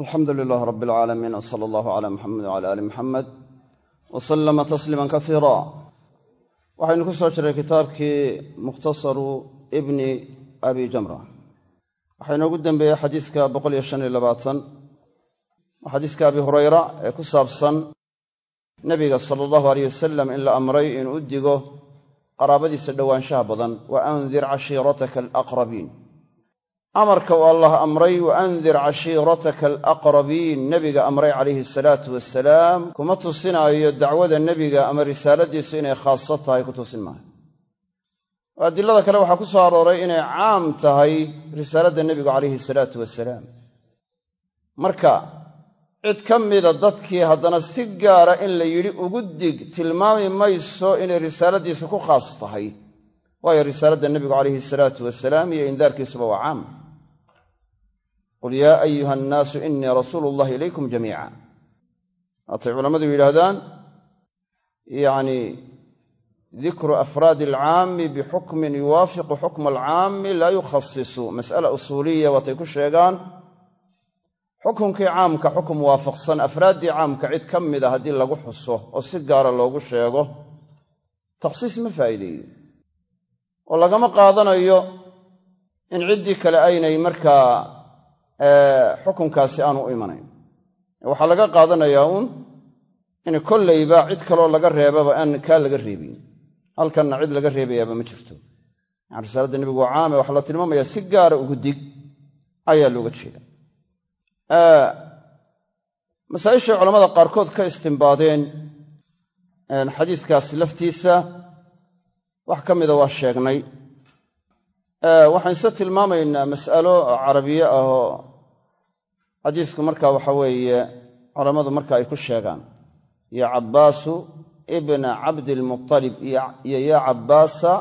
alxamdu lilaah rab alcaalamiin wsala allahu cala muxamed wcala aali muxamed wa sallama tasliiman kasiira waxaynu ku soo jiray kitaabkii mukhtasaru ibni abi jamra. Waxaa inoogu dembeeyey xadiiska boqoliyo shan iyo labaatan waa xadiiska abi hurayra ee ku saabsan nebiga sala allahu aleyh wasalam in la amray inuu digo qaraabadiisa dhowaanshaha badan wa andir cashiirataka alaqrabiin amarka uu allah amray wa andir cashiirataka alaqrabiin nebiga amray calayhi asalaatu wasalaam kuma tusinaayo dacwada nebiga ama risaaladiisu inay khaaso tahay ku tusin maayo adilada kale waxaa ku soo arooray inay caam tahay risaaladda nebigu calayhi asalaatu wasalaam marka cid ka mida dadkii haddana si gaara in la yidhi ugu dig tilmaami mayso inay risaaladiisu ku khaas tahay. Waayo risaaladda nebigu calayhi asalaatu wasalaam iyo indaarkiisuba waa caam qul yaa ayuha annaasu inii rasuulu llahi ilaykum jamiica waatay culammadu yidhaahdaan yacni dikru afraadi alcaami bixukmin yuwaafiqu xukma alcaami laa yukhasisu mas'ala usuuliya waatay ku sheegaan xukunkii caamka xukum waafaqsan afraaddii caamka cid ka mida haddii lagu xuso oo si gaara loogu sheego takhsiis ma faa'iideeyo oo lagama qaadanayo in ciddii kale aynay markaa xukunkaasi aanu u imanayn. Waxaa laga qaadanayaa uun in kollayba cid kaloo laga reebaba aan kaa laga reebin. Halkanna cid laga reebayaaba ma jirto. Yani risaaladda nebigu waa caame waxaa la tilmaamayaa si gaara ugu dig ayaa looga jeeda. Masaa'ishay culamada qaarkood ka istimbaadeen xadiiskaas laftiisa wax ka mida waa sheegnay waxaan se tilmaamaynaa mas'alo carabiye ah oo xadiisku marka waxa weeye culammadu marka ay ku sheegaan. Ya cabbaasu ibna cabdilmualib iyo yaa cabbaasa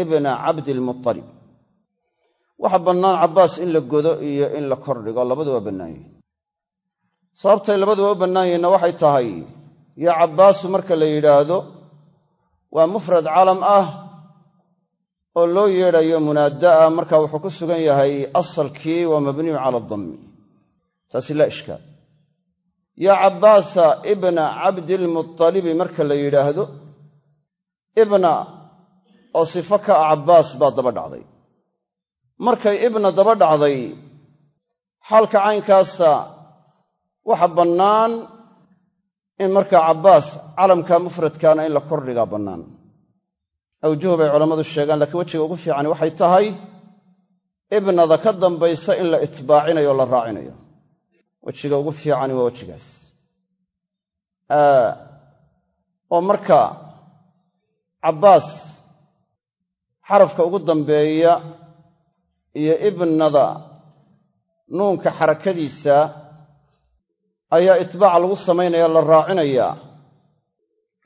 ibna cabdilmualib waxa bannaan cabbaas in la godo iyo in la kordhigo labadu waa bannaan yihiin sababtay labaduba u bannaan yihinna waxay tahay yaa cabbaasu marka la yidhaahdo waa mufrad calam ah oo loo yeedhayo munaada'a marka wuxuu ku sugan yahay asalkii waa mabniyu cala adammi taasi laa ishkaal. Yaa cabbaasa ibna cabdilmuttalibi marka la yidhaahdo ibna oo sifo ka ah cabbaas baa daba dhacday. Markay ibna daba dhacday xaalka caynkaasa waxa bannaan in markaa cabbaas calamka mufradkaana in la kordhigaa bannaan awjuhu bay culammadu sheegaan laakiin wejiga ugu fiican waxay tahay ibnada ka dambaysa in la itbaacinayo o la raacinayo. Wejiga ugu fiicani waa wejigaas. Oo marka cabbaas xarafka ugu dambeeya iyo ibnada nuunka xarakadiisa ayaa itbaaca lagu samaynaya la raacinayaa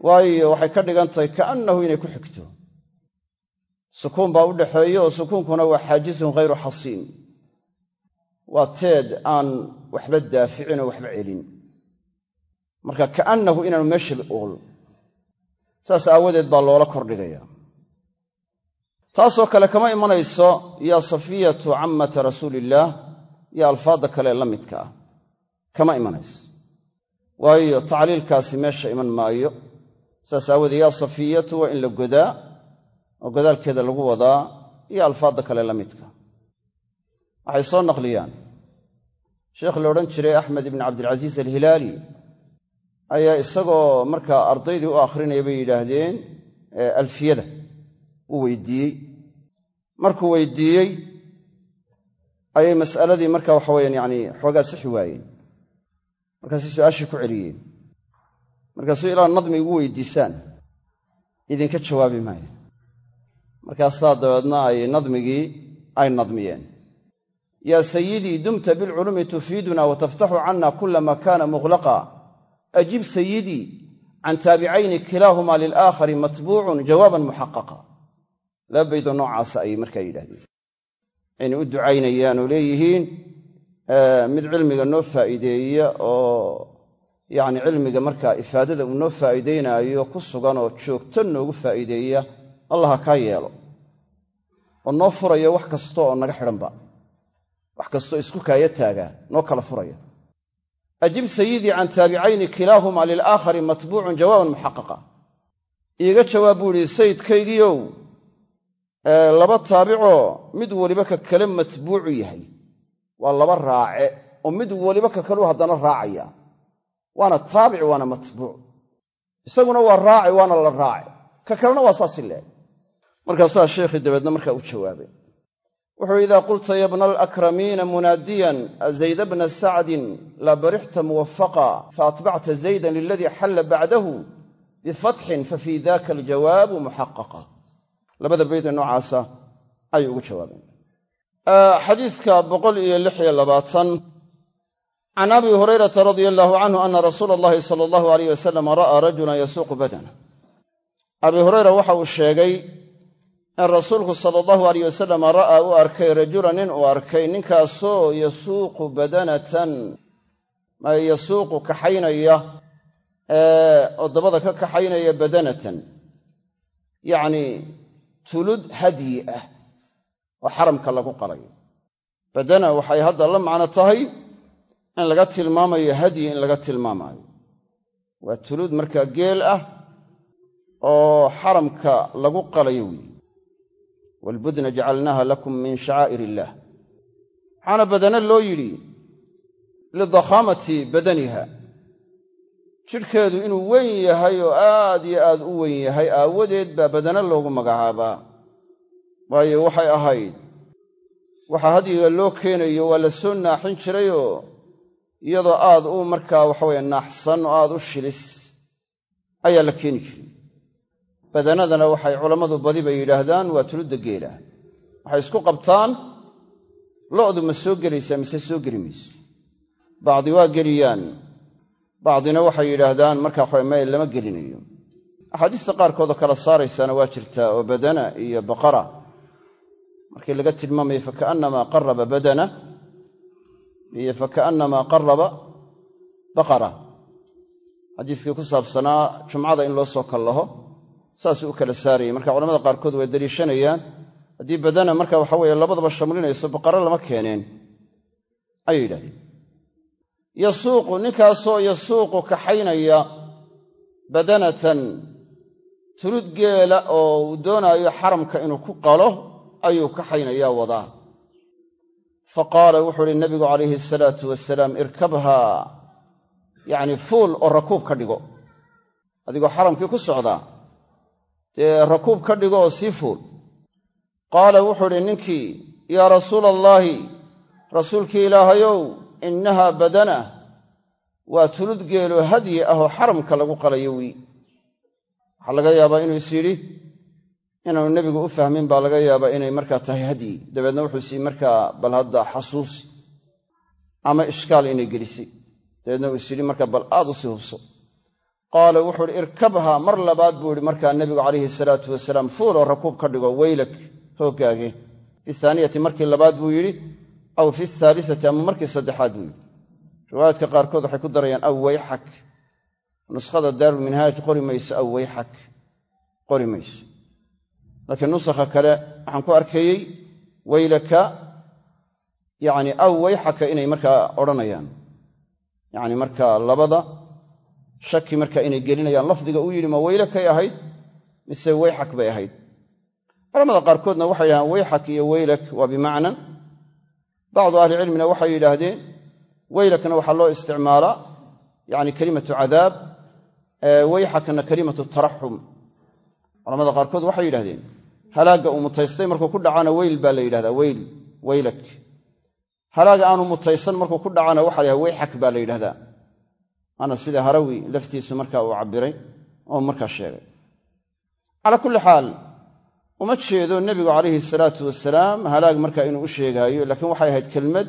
waayo waxay ka dhigan tahay kaannahu inay ku xigto sukuun baa u dhaxeeya oo sukuunkuna waa xaajizun ghayru xasiin waa teed aan waxba daaficin oo waxba celin. Marka kaannahu inaanu meeshaba ool saas aawadeed baa loola kordhigaya taasoo kale kama imanayso yaa safiyatu cammata rasuuliillaah iyo alfaadda kale la midka ah. Kama imanayso. Waayo tacliilkaasi meesha iman maayo. Saas aawoodee yaa safiyatu waa in la godaa oo godaalkeeda lagu wadaa iyo alfaadda kale la midka. Waxay soo naqliyaan. Sheekh la odhan jiray axmed ibni cabdilcasiis alhilaali ayaa isagoo markaa ardaydii u akhrinaya bay yidhaahdeen alfiyada uu weydiiyey. Markuu weydiiyey ayay mas'aladii marka waxa weyaan yani xoogaa sixi waayeen. Markaasay su'aashii ku celiyeen. Markaasuu ilaa nadmi igu weydiisaan. Idinka jawaabi maayo markaasaa dabeedna ay nadmigii ay nadmiyeen. Yaa sayidii dumta bilculuumi tufiiduna wa taftaxu cana kula ma kana mughlaqa. Ajib sayidii can taabicayni kilaahumaa lilaakhari matbuucun jawaaban muxaqaqa laba baydoo noocaasa ayay markaa yidhahdeen inay u ducaynayaan oo leeyihiin mid cilmiga noo faa'iideeya oo yacni cilmiga markaa ifaadada uu noo faa'iideynaayo ku sugan oo joogto noogu faa'iideeya allah ha kaa yeelo. Oo noo furayo wax kasta oo naga xidhanba wax kastoo isku kaaya taagaa noo kala furaya. Ajib sayidii can taabicayni kilaahuma lilaakhari matbuucun jawaaban muxaqaqa. Iiga jawaab buu idhi sayidkaygiiow laba taabicoo mid weliba ka kale matbuucu yahay. Waa laba raace oo mid weliba ka kaleu haddana raacaya. Waana taabic waana matbuuc. Isaguna waa raaci waana la raace. Ka kalena waa saasi leeg markaasaa sheekhii dabeedna markaa u jawaabay. Wuxuu idaa qulta ya bna alakramiina munaadiyan azayda bna sacdin laa barixta muwafaqa faatbacta zaydan liladii xalla bacdahu bifatxin fafii daka aljawaabu muxaqaqa. Labada baydee noocaasa ayuu ugu jawaabeen xadiidka can abi hurayrata radia allahu canhu ana rasuula allahi sala allahu alayh wasalam ra'aa rajulan yasuuqu badana abi hureyra waxa uu sheegay in rasuulku sala allahu alayh wasalam ra'aa u arkay rajula nin uu arkay ninkaasoo yasuuqu badanatan yasuuqu kaxaynaya oo dabada ka kaxaynaya badanatan. Yacnii tulud hadyi ah oo xaramka lagu qalayo badana waxay hadda la macno tahay in laga tilmaamayo hadyi in laga tilmaamaayo waa tulud markaa geel ah oo xaramka lagu qalayo weeye waalbudna jacalnaaha lakum min shacaa'ir illaah waxaana badane loo yidhi lidakhaamati badaniha jidhkeedu inuu weyn yahay oo aad iyo aad u weyn yahay aawadeed baa badane loogu magacaabaa waayo waxay ahayd waxa hadyiga loo keenayo waa la soo naaxin jirayoo iyadoo aad u markaa waxaweye naaxsan oo aad u shilis ayaa la keeni jiray badanadana waxay culammadu badi bay yidhaahdaan waa tuludda geela. Waxay isku qabtaan lo'du ma soo gelaysaa mise soo geli mayso. Bacdi waa geliyaan. Bacdina waxay yidhaahdaan markaa meel lama gelinayo. Axaadiista qaarkoodoo kala saaraysaana waa jirtaa oo badana iyo baqara. Markii laga tilmaamaya fakaannamaa qaraba badana iyo fakaannamaa qaraba baqara. Xadiiskii ku saabsanaa jumcada in loo soo kallaho saasuu u kala saarayay. Marka culamada qaarkood way daliishanayaan. Haddii badana marka waxa weeye labadaba shamlinayso baqaro lama keeneen. Ayay yidhahdeen yasuuqu ninkaasoo yasuuqu kaxaynaya badanatan tulud geela oo uu doonaayo xaramka inuu ku qalo ayuu kaxaynayaa wadaa fa qaala wuxuu uhi nabigu calayhi asalaatu wasalaam irkabhaa yacni fuul oo rakuub ka dhigo. Adigoo xaramkii ku socdaa dee rakuub ka dhigo oo sii fuul qaala wuxuu idhi ninkii yaa rasuula allaahi rasuulkii ilaahayow innahaa badana waa tulud geeloo hadyi ah oo xaramka lagu qalayo wii. Waxaa laga yaabaa inuu is yidhi inaanu nebigu u fahmin baa laga yaabaa inay markaa tahay hadyi. Dabeedna wuxuu sii markaa bal hadda xasuusi ama ishkaal inay gelisay. Dabeedna uu is yidhi markaa bal aad u sii hubso qaala wuxuu uhi irkabha. Mar labaad buu ihi markaa nebigu calayhi salaatu wasalaam fuuloo rakuub ka dhigo weylak hooggaage fi haaniyati markii labaad buu yidhi aw fi haalisati ama markii saddexaad buu yidhi. Riwaayaadka qaarkood waxay ku darayaan aw wayxak. Nuskhada daarulminhaaj qori mayso aw wayxak. Qori mayso. Laakiin nusakha kale waxaan ku arkeeyey weylaka yacni aw wayxaka inay markaa odhanayaan. Yacni markaa shaki marka inay gelinayaan lafdiga uu yidhi ma weylakay ahayd? Mise wayxak bay ahayd? Culamada qaarkoodna waxay yidhahdeen wayxak iyo weylak waa bimacnan. Bacdu ahlicilmina waxay yidhaahdeen weylakna waxaa loo isticmaalaa yani kelimatu cadaab wayxakna kelimatu taraxum. Culamada qaarkood waxay yidhahdeen halaagga uu mutaystay markuu ku dhacana weyl baa la yidhahdaa weyl weylak. Halaaga aanu mutaysan markuu ku dhacana waxa la wayxak baa la yidhahdaa ana sida harawi laftiisu marka uu cabbiray oo markaa sheegay. Calaa kulli xaal uma jeedo nebigu calayhi salaatu wasalaam halaag marka inuu u sheegaayo laakiin waxay ahayd kelmad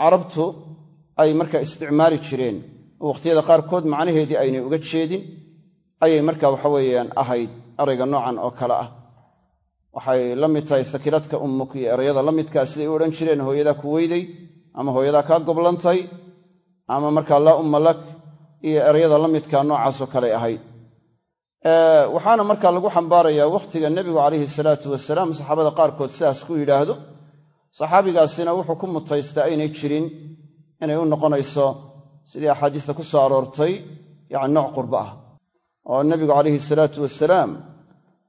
carabtu ay marka isticmaali jireen. Oo qaarkood macnaheedii aynay uga jeedin ayay marka waxaweeyaan ahayd erayga noocan oo kale ah. Waxay la mid tahay sakiladka ummuk iyo erayada la midkaa siday u odhan jireen hooyadaa ku weyday ama hooyadaa kaa goblantay ama markaa laa umma lak iyo erayada la midkaa noocaasoo kaley ahayd. Waxaana markaa lagu xambaarayaa wakhtiga nebigu calayhi salaatu wasalaam saxaabada qaarkood sidaas ku yidhaahdo saxaabigaasina wuxuu ku mutaystaa aynay jirin inay u noqonayso sidii axaadiista ku soo aroortay yacni nooc qurbo ah. Oo nebigu calayhi salaatu wasalaam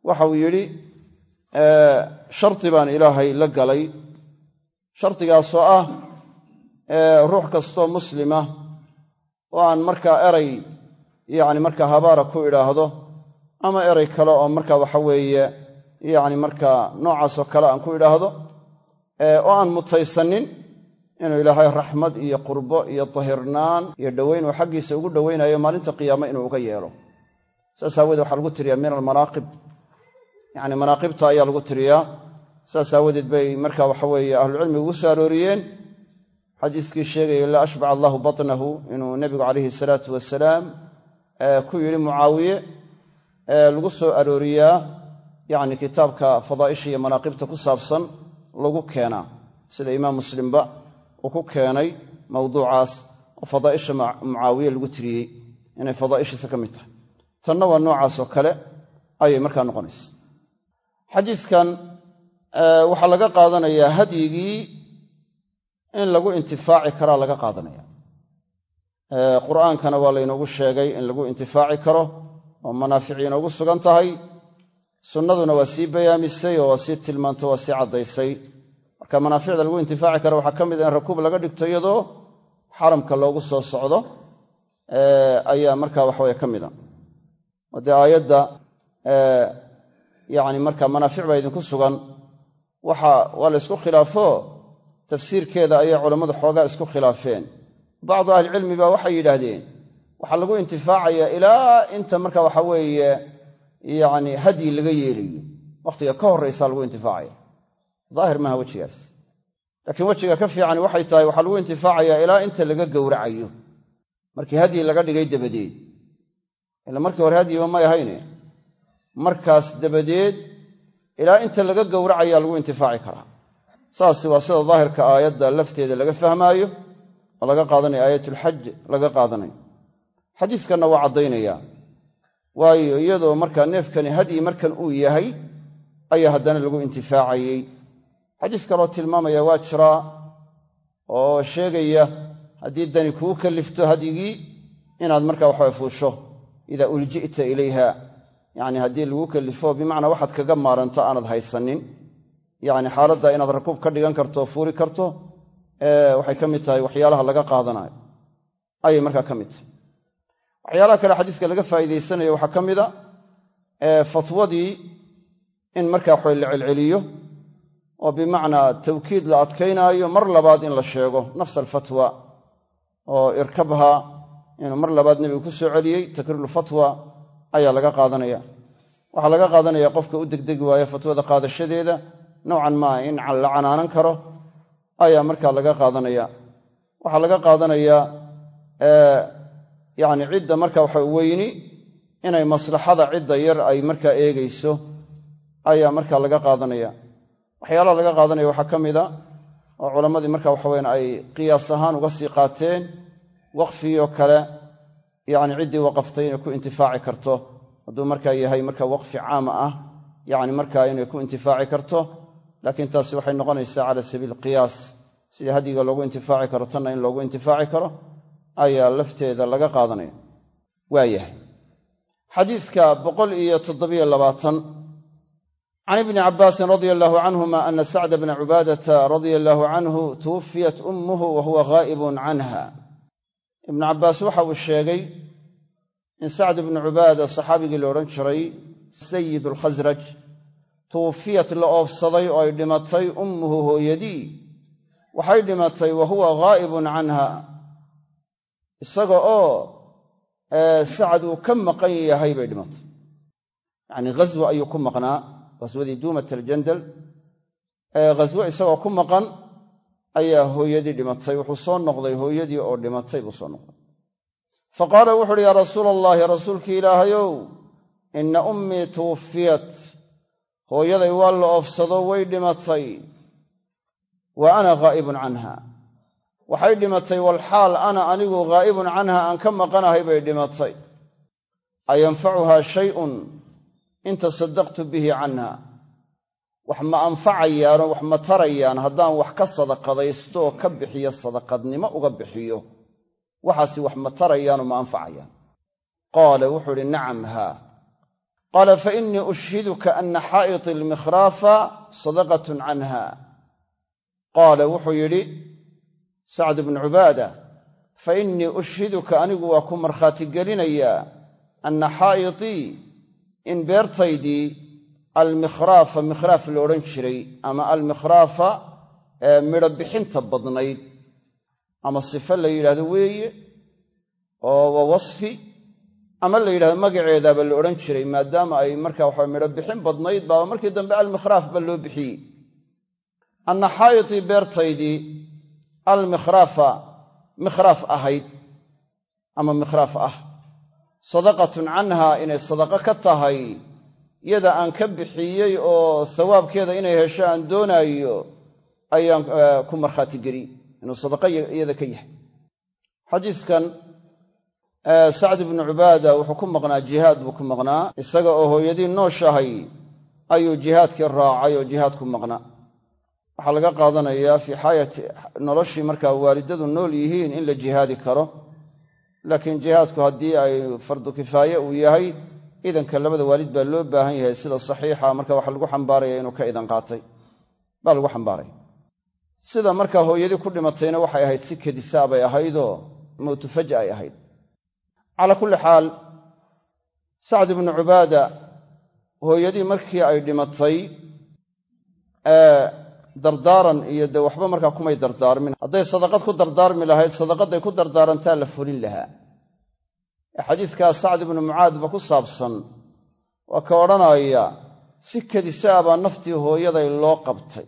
waxauu yidhi shardi baan ilaahay la galay. Shardigaasoo ah ruux kastoo muslima oo aan markaa eray yacni markaa habaara ku idhaahdo ama eray kale oo marka waxa weeye yacni markaa noocaasoo kale aan ku idhaahdo oo aan mutaysanin inuu ilaahay raxmad iyo qurbo iyo tahirnaan iyo dhowayn uu xaggiisa ugu dhowaynayo maalinta qiyaame inuu uga yeelo. Saas aawoodee waxaa lagu tiriyaa min almanaaqib yacni manaaqibta ayaa lagu tiriyaa. Saas aawadeed bay marka waxa weeye ahlucilmigu ugu soo arooriyeen xadiiskii sheegaya la ashbac allahu batnahu inuu nebigu calayhi salaatu wasalaam ku yidhi mucaawiye lagu soo arooriyaa yacni kitaabka fadaa'isha iyo manaaqibta ku saabsan lagu keenaa. Sida imaam muslimba uu ku keenay mawduucaas oo fadaa'isha mucaawiye lagu tiriyey inay fadaa'ishiisa ka mid tahay. Tanna waa noocaasoo kale ayay markaa noqonaysa. Xadiidkan waxaa laga qaadanayaa hadyigii in lagu intifaaci karaa laga qaadanaya. Qur'aankana waa laynoogu sheegay in lagu intifaaci karo oo manaafici inoogu sugan tahay. Sunnaduna waa sii bayaamisay oo waa sii tilmaanto waa sii caddaysay. Marka manaaficda lagu intifaaci kara waxaa ka mid a in rakuub laga dhigto iyadoo xaramka loogu soo socdo ayaa marka waxaweye ka mida oo dee aayadda yani marka manaafic baa idinku sugan. Waxa waa la ysku khilaafo tafsiirkeeda ayay culammadu xoogaa isku khilaafeen. Bacdu ahlicilmi ba waxay yidhaahdeen waxaa lagu intifaacayaa ilaa inta marka waxa weeye yacni hadyi laga yeelayo. Wakhtiga ka horraysaa lagu intifaacaya. Daahir maaha wejigaas. Laakiin wejiga ka fiican waxay tahay waxaa lagu intifaacayaa ilaa inta laga gowracayo. Markii hadyi laga dhigay dabadeed. Ila markii hore hadyiba may ahayne markaas dabadeed ilaa inta laga gowracayaa lagu intifaaci karaa saasi waa sida daahirka aayadda lafteeda laga fahmaayo oo laga qaadanayo aayatulxaj laga qaadanayo xadiiskanna waa caddaynaya waayo iyadoo markaa neefkani hadyi markan uu yahay ayaa haddana lagu intifaacayey xadiis kaloo tilmaamaya waa jiraa oo sheegaya haddii dani kuu kallifto hadyigii inaad markaa waxawe fuusho. Idaa ulji'ta ilayha yacni haddii lagu kallifo bimacnaa waxaad kaga maaranto aanad haysanin yacni xaaladda inaad rakuub ka dhigan karto fuuri karto waxay ka mid tahay waxyaalaha laga qaadanayo. Ayay markaa ka mid tahay. Waxyaalaha kale xadiiska laga faa'iidaysanayo waxaa ka mida fatwadii in markaa waxawe la celceliyo oo bimacnaa tawkiid la adkaynaayo mar labaad in la sheego nafs alfatwa oo irkabha inuu mar labaad nebigu ku soo celiyey takriirulfatwa ayaa laga qaadanaya. Waxaa laga qaadanaya qofka u degdegi waaya fatwada qaadashadeeda nowcan maa in la canaanan karo ayaa markaa laga qaadanaya. Waxaa laga qaadanayaa yacni cidda marka waxa weyni inay maslaxada cidda yar ay markaa eegayso ayaa markaa laga qaadanaya. Waxyaalaha laga qaadanaya waxaa ka mida oo culammadii marka waxaweyan ay qiyaas ahaan uga sii qaateen waqfigioo kale yacni ciddii waqaftay inay ku intifaaci karto. Hadduu markaa yahay marka waqfi caama ah yacni markaa inay ku intifaaci karto laakiin taasi waxay noqonaysaa cala sabiil qiyaas. Sida hadyiga loogu intifaaci karo tanna in loogu intifaaci karo ayaa lafteeda laga qaadanaya. Waayahay xadiidka boqol iyo toddobiyo labaatan. Can ibni cabbaasin radia allaahu canhuma ana sacda bna cubaadata radia allaahu canhu tuwufiyat ummuhu wa huwa ghaa'ibun canha. Ibnu cabbaas waxa uu sheegay in sacd ibnu cubaada saxaabigii la odhan jiray sayid alkhasraj tuwufiyat la oofsaday oo ay dhimatay ummuhu hooyadii. Waxay dhimatay wa huwa ghaa'ibun canha. Isaga oo sacad uu ka maqan yahay bay dhimatay. Yacnii ghaswa ayuu ku maqnaa ghaswadii duumat aljandal ghaswo isagoo ku maqan ayaa hooyadii dhimatay. Wuxuu soo noqday hooyadii oo dhimatay buu soo noqday. Fa qaala wuxu uhi yaa rasuula allaahi rasuulkii ilaahayow inna ummii tuwufiyat hooyaday waa la oofsado way dhimatay. Wa ana ghaa'ibun canha. Waxay dhimatay walxaal ana anigu ghaa'ibun canha aan ka maqanahay bay dhimatay. Ayanfacuhaa shayun in tasaddaqtu bihi canha. Wax ma anfacayaanoo wax ma tarayaan haddaan wax ka sadaqadaysto oo ka bixiyo sadaqadnimo uga bixiyo. Waxaasi wax ma tarayaanoo ma anfacayaan. Qaala wuxuu idhi nacam haa qaala fa innii ushhiduka anna xaa'iti almikhraafa sadaqatun canha qaala wuxuu yidhi sacd bnu cubaada fa innii ushhiduka anigu waa ku markhaati gelinayaa anna xaa'itii in beertaydii almikhraafa mikhraaf la odhan jiray ama almikhraafa ee midho bixinta badnayd ama sifo la yidhaahdo weeye oo waa wasfi ama la yidhahdo magaceedaaba la odhan jiray maadaama ay marka waxa midho bixin badnayd baaba markii dambe almikhraaf ba loo bixiyey. Anna xaa'itii beertaydii almikhraafa mikhraaf ahayd ama mikhraaf ah. Sadaqatun canha inay sadaqo ka tahay yada aan ka bixiyey oo sawaabkeeda inay hesho aan doonaayo ayaan ku markhaati geliyey inuu sadaqa iyada ka yahay. Xadiiskan sacd ibnu cubaada wuxuu ku maqnaa jihaad buu ku maqnaa. Isaga oo hooyadii nooshahay ayuu jihaadkii raacay oo jihaad ku maqnaa. Waxaa laga qaadanayaa fii xaayati noloshii markaa waalidadu nool yihiin in la jihaadi karo. Laakiin jihaadku haddii ay fardu kifaaye uu yahay idanka labada waalid baa loo baahan yahay sida saxiixa. Marka waxa lagu xambaaraya inuu ka idan qaatay. Baa lagu xambaaraya sida markaa hooyadii ku dhimatayna waxay ahayd si kedisaa bay ahaydoo mowtu ay ahayd calaa kulli xaal sacd ibnu cubaada hooyadii markii ay dhimatay dardaaran iyo dee waxba markaa kumay dardaarmin. Hadday sadaqad ku dardaarmi lahayd sadaqadday ku dardaarantaa la fulin lahaa. Ee xadiidkaa sacd ibnu mucaadba ku saabsan waa ka odhanaya si kedisaa baa naftii hooyaday loo qabtay.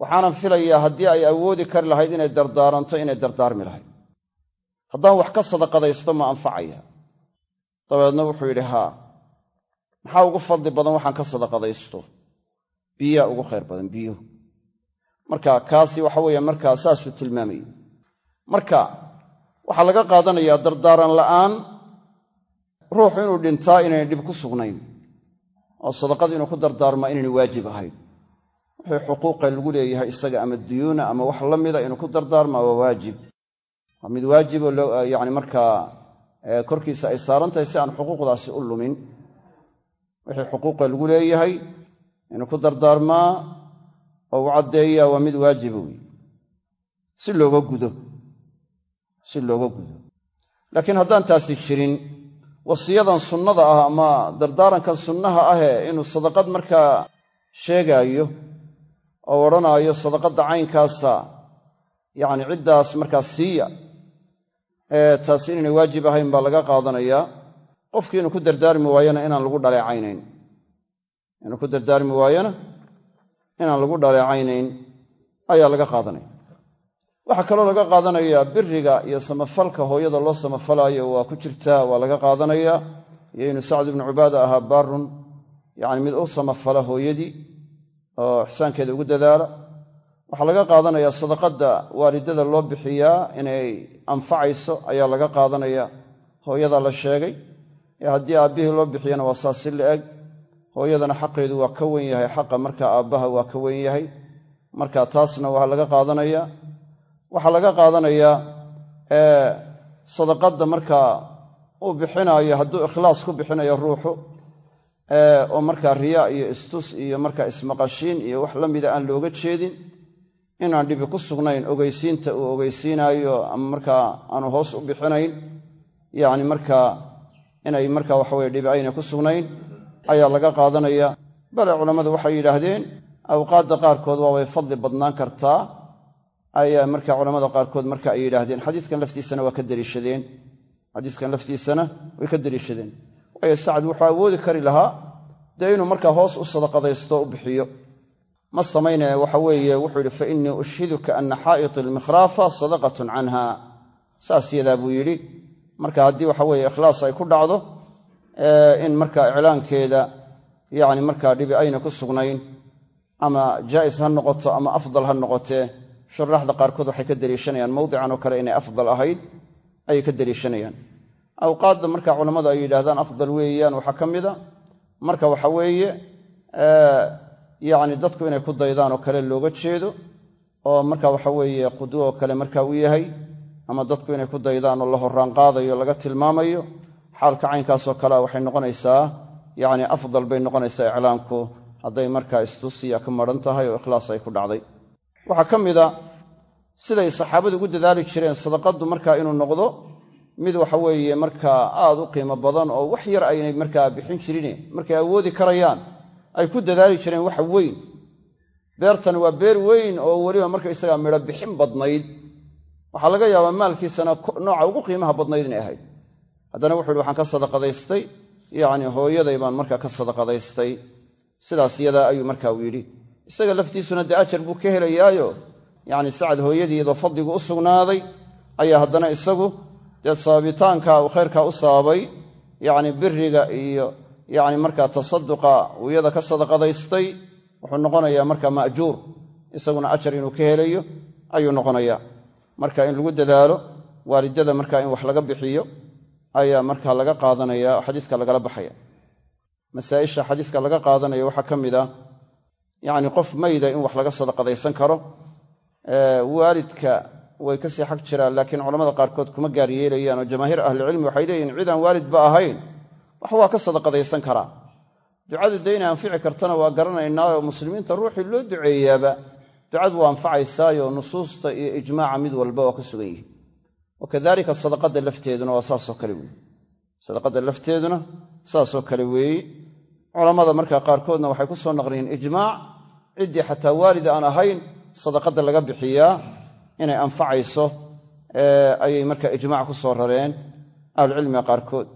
Waxaanan filayaa haddii ay awoodi kari lahayd inay dardaaranto inay dardaarmi lahayd haddaan wax ka sadaqadaysto ma anfacaya. Dabeedna wuxuu yidhi haa maxaa ugu fadli badan waxaan ka sadaqadaysto? Biyaa ugu khayr badan biyuhu marka kaasi waxa weeye markaa saasuu tilmaamayey marka waxaa laga qaadanayaa dardaaran la'aan ruuxu inuu dhintaa inaynay dhib ku sugnayn oo sadaqada inuu ku dardaarmaa inaynay waajib ahayn. Wixii xuquuqa lagu leeyahay isaga ama duyuuna ama wax la mida inuu ku dardaarmaa waa waajib waa mid waajiboo yani markaa korkiisa ay saaran tahay si aan xuquuqdaasi u lumin. Wixii xuquuqa lagu leeyahay inuu ku dardaarmaa oo u caddeeyaa waa mid waajiba wey si looga gudo. Si looga gudo. Laakiin haddaan taasi jirin wasiyadan sunnada ah ama dardaarankan sunnaha ahee inuu sadaqad markaa sheegaayo oo odhanaayo sadaqadda caynkaasa yacni ciddaas markaa siiya taasi inaynay waajib ahayn baa laga qaadanayaa qofkii inuu ku dardaarmi waayana inaan lagu dhaleecaynayn. Inuu ku dardaarmi waayana inaan lagu dhaleecaynayn ayaa laga qaadanaya. Waxaa kaloo laga qaadanayaa biriga iyo samafalka hooyada loo samafalaayo waa ku jirtaa waa laga qaadanayaa iyo inuu sacd ibnu cubaada ahaa baarun yacni mid u samafala hooyadii oo ixsaankeeda ugu dadaala waxaa laga qaadanayaa sadaqadda waalidada loo bixiyaa inay anfacayso ayaa laga qaadanaya. Hooyada la sheegay ee haddii aabbihii loo bixiyana waa saas si la eg hooyadana xaqeedu waa ka wen yahay xaqa markaa aabbaha waa ka wen yahay. Marka taasna waa laga qaadanaya waxaa laga qaadanayaa sadaqadda markaa uu bixinaayo hadduu ikhlaas ku bixinayo ruuxu oo markaa riyaa iyo istus iyo markaa ismaqashiin iyo wax la mida aan looga jeedin inaan dhibi ku sugnayn ogeysiinta uu ogeysiinaayo ama markaa aanu hoos u bixinayn yacni markaa inay markaa waxaweye dhibi ayna ku sugnayn ayaa laga qaadanaya. Bale culammadu waxay yidhaahdeen awqaadda qaarkood waa way fadli badnaan kartaa ayaa marka culamada qaarkood marka ay yidhaahdeen. Xadiiskan laftiisana waa ka deliishadeen xadiiskan laftiisana way ka deliishadeen waayo sacad wuxuu awoodi kari lahaa dee inuu markaa hoos u sadaqadaysto u bixiyo ma samaynaya waxa weeye wuxuu yidhi fa innii ushhiduka anna xaa'iti almikhraafa sadaqatun canha. Saas yadaa buu yidhi. Marka haddii waxa weeye ikhlaas ay ku dhacdo in markaa iclaankeeda yacni markaa dhibi ayna ku sugnayn ama jaa'is ha noqoto ama afdal ha noqotee shuraaxda qaarkood waxay ka deliishanayaan mawdican oo kale inay afdal ahayd ayay ka deliishanayaan awqaadda marka culammadu ay yidhaahdaan afdal weeyaan waxaa ka mida marka waxa weeye yacni dadku inay ku daydaan oo kale looga jeedo oo marka waxa weeye qudwo oo kale marka uu yahay ama dadku inay ku daydaan oo la horraan qaadayo laga tilmaamayo xaalka caynkaasoo kalea waxay noqonaysaa yacni afdal bay noqonaysaa iclaamku hadday markaa istusiya ka maran tahay oo ikhlaas ay ku dhacday. Waxaa ka mida siday saxaabadu ugu dadaali jireen sadaqaddu markaa inuu noqdo mid waxa weeye markaa aad u qiimo badan oo wax yar aynay markaa bixin jirine markay awoodi karayaan ay ku dadaali jireen waxa weyn. Beertan waa beer weyn oo weliba markaysagaa midho bixin badnayd. Waxaa laga yaabaa maalkiisana nooca ugu qiimaha badnayd inay ahayd. Haddana wuxu uhi waxaan ka sadaqadaystay. Yacni hooyaday baan markaa ka sadaqadaystay. Sidaas yadaa ayuu marka uu yidhi. Isaga laftiisuna dee ajar buu ka helayaayo. Yacni sacad hooyadii fadligu u sugnaaday. Ayaa haddana isagu dee sababitaanka uu khayrkaa u sababay yacni biriga iyo yacni markaa tasaduqa uu iyada ka sadaqadaystay wuxuu noqonayaa marka ma'juur. Isaguna ajar inuu ka helayo ayuu noqonayaa. Marka in lagu dadaalo waalidada marka in wax laga bixiyo ayaa marka laga qaadanaya xadiiska lagala baxaya. Masaa'isha xadiiska laga qaadanaya waxaa ka mid a yacni qof mayda in wax laga sadaqadaysan karo waalidka way ka sii xag jiraan laakiin culamada qaarkood kuma gaar yeelayaan oo jamaahiir ahlicilmi waxay leeyihiin cidaan waalidba ahayn wax waa ka sadaqadaysan karaa ducadu dee anfici kartana waa garanaynaa oo muslimiinta ruuxii loo duceeyaaba ducadu waa anfacaysaayo nusuusta iyo ijmaaca mid walba waa ka sugan yihi wakadalika sadaqada lafteeduna waa saasoo kale weeye. Sadaqada lafteeduna saasoo kale weeye. Culammada markaa qaarkoodna waxay ku soo ijmaac ciddii xataa waalid aan ahayn sadaqada laga bixiyaa inay anfacayso ayay marka ijmaac ku soo rareen ahlucilmiga qaarkood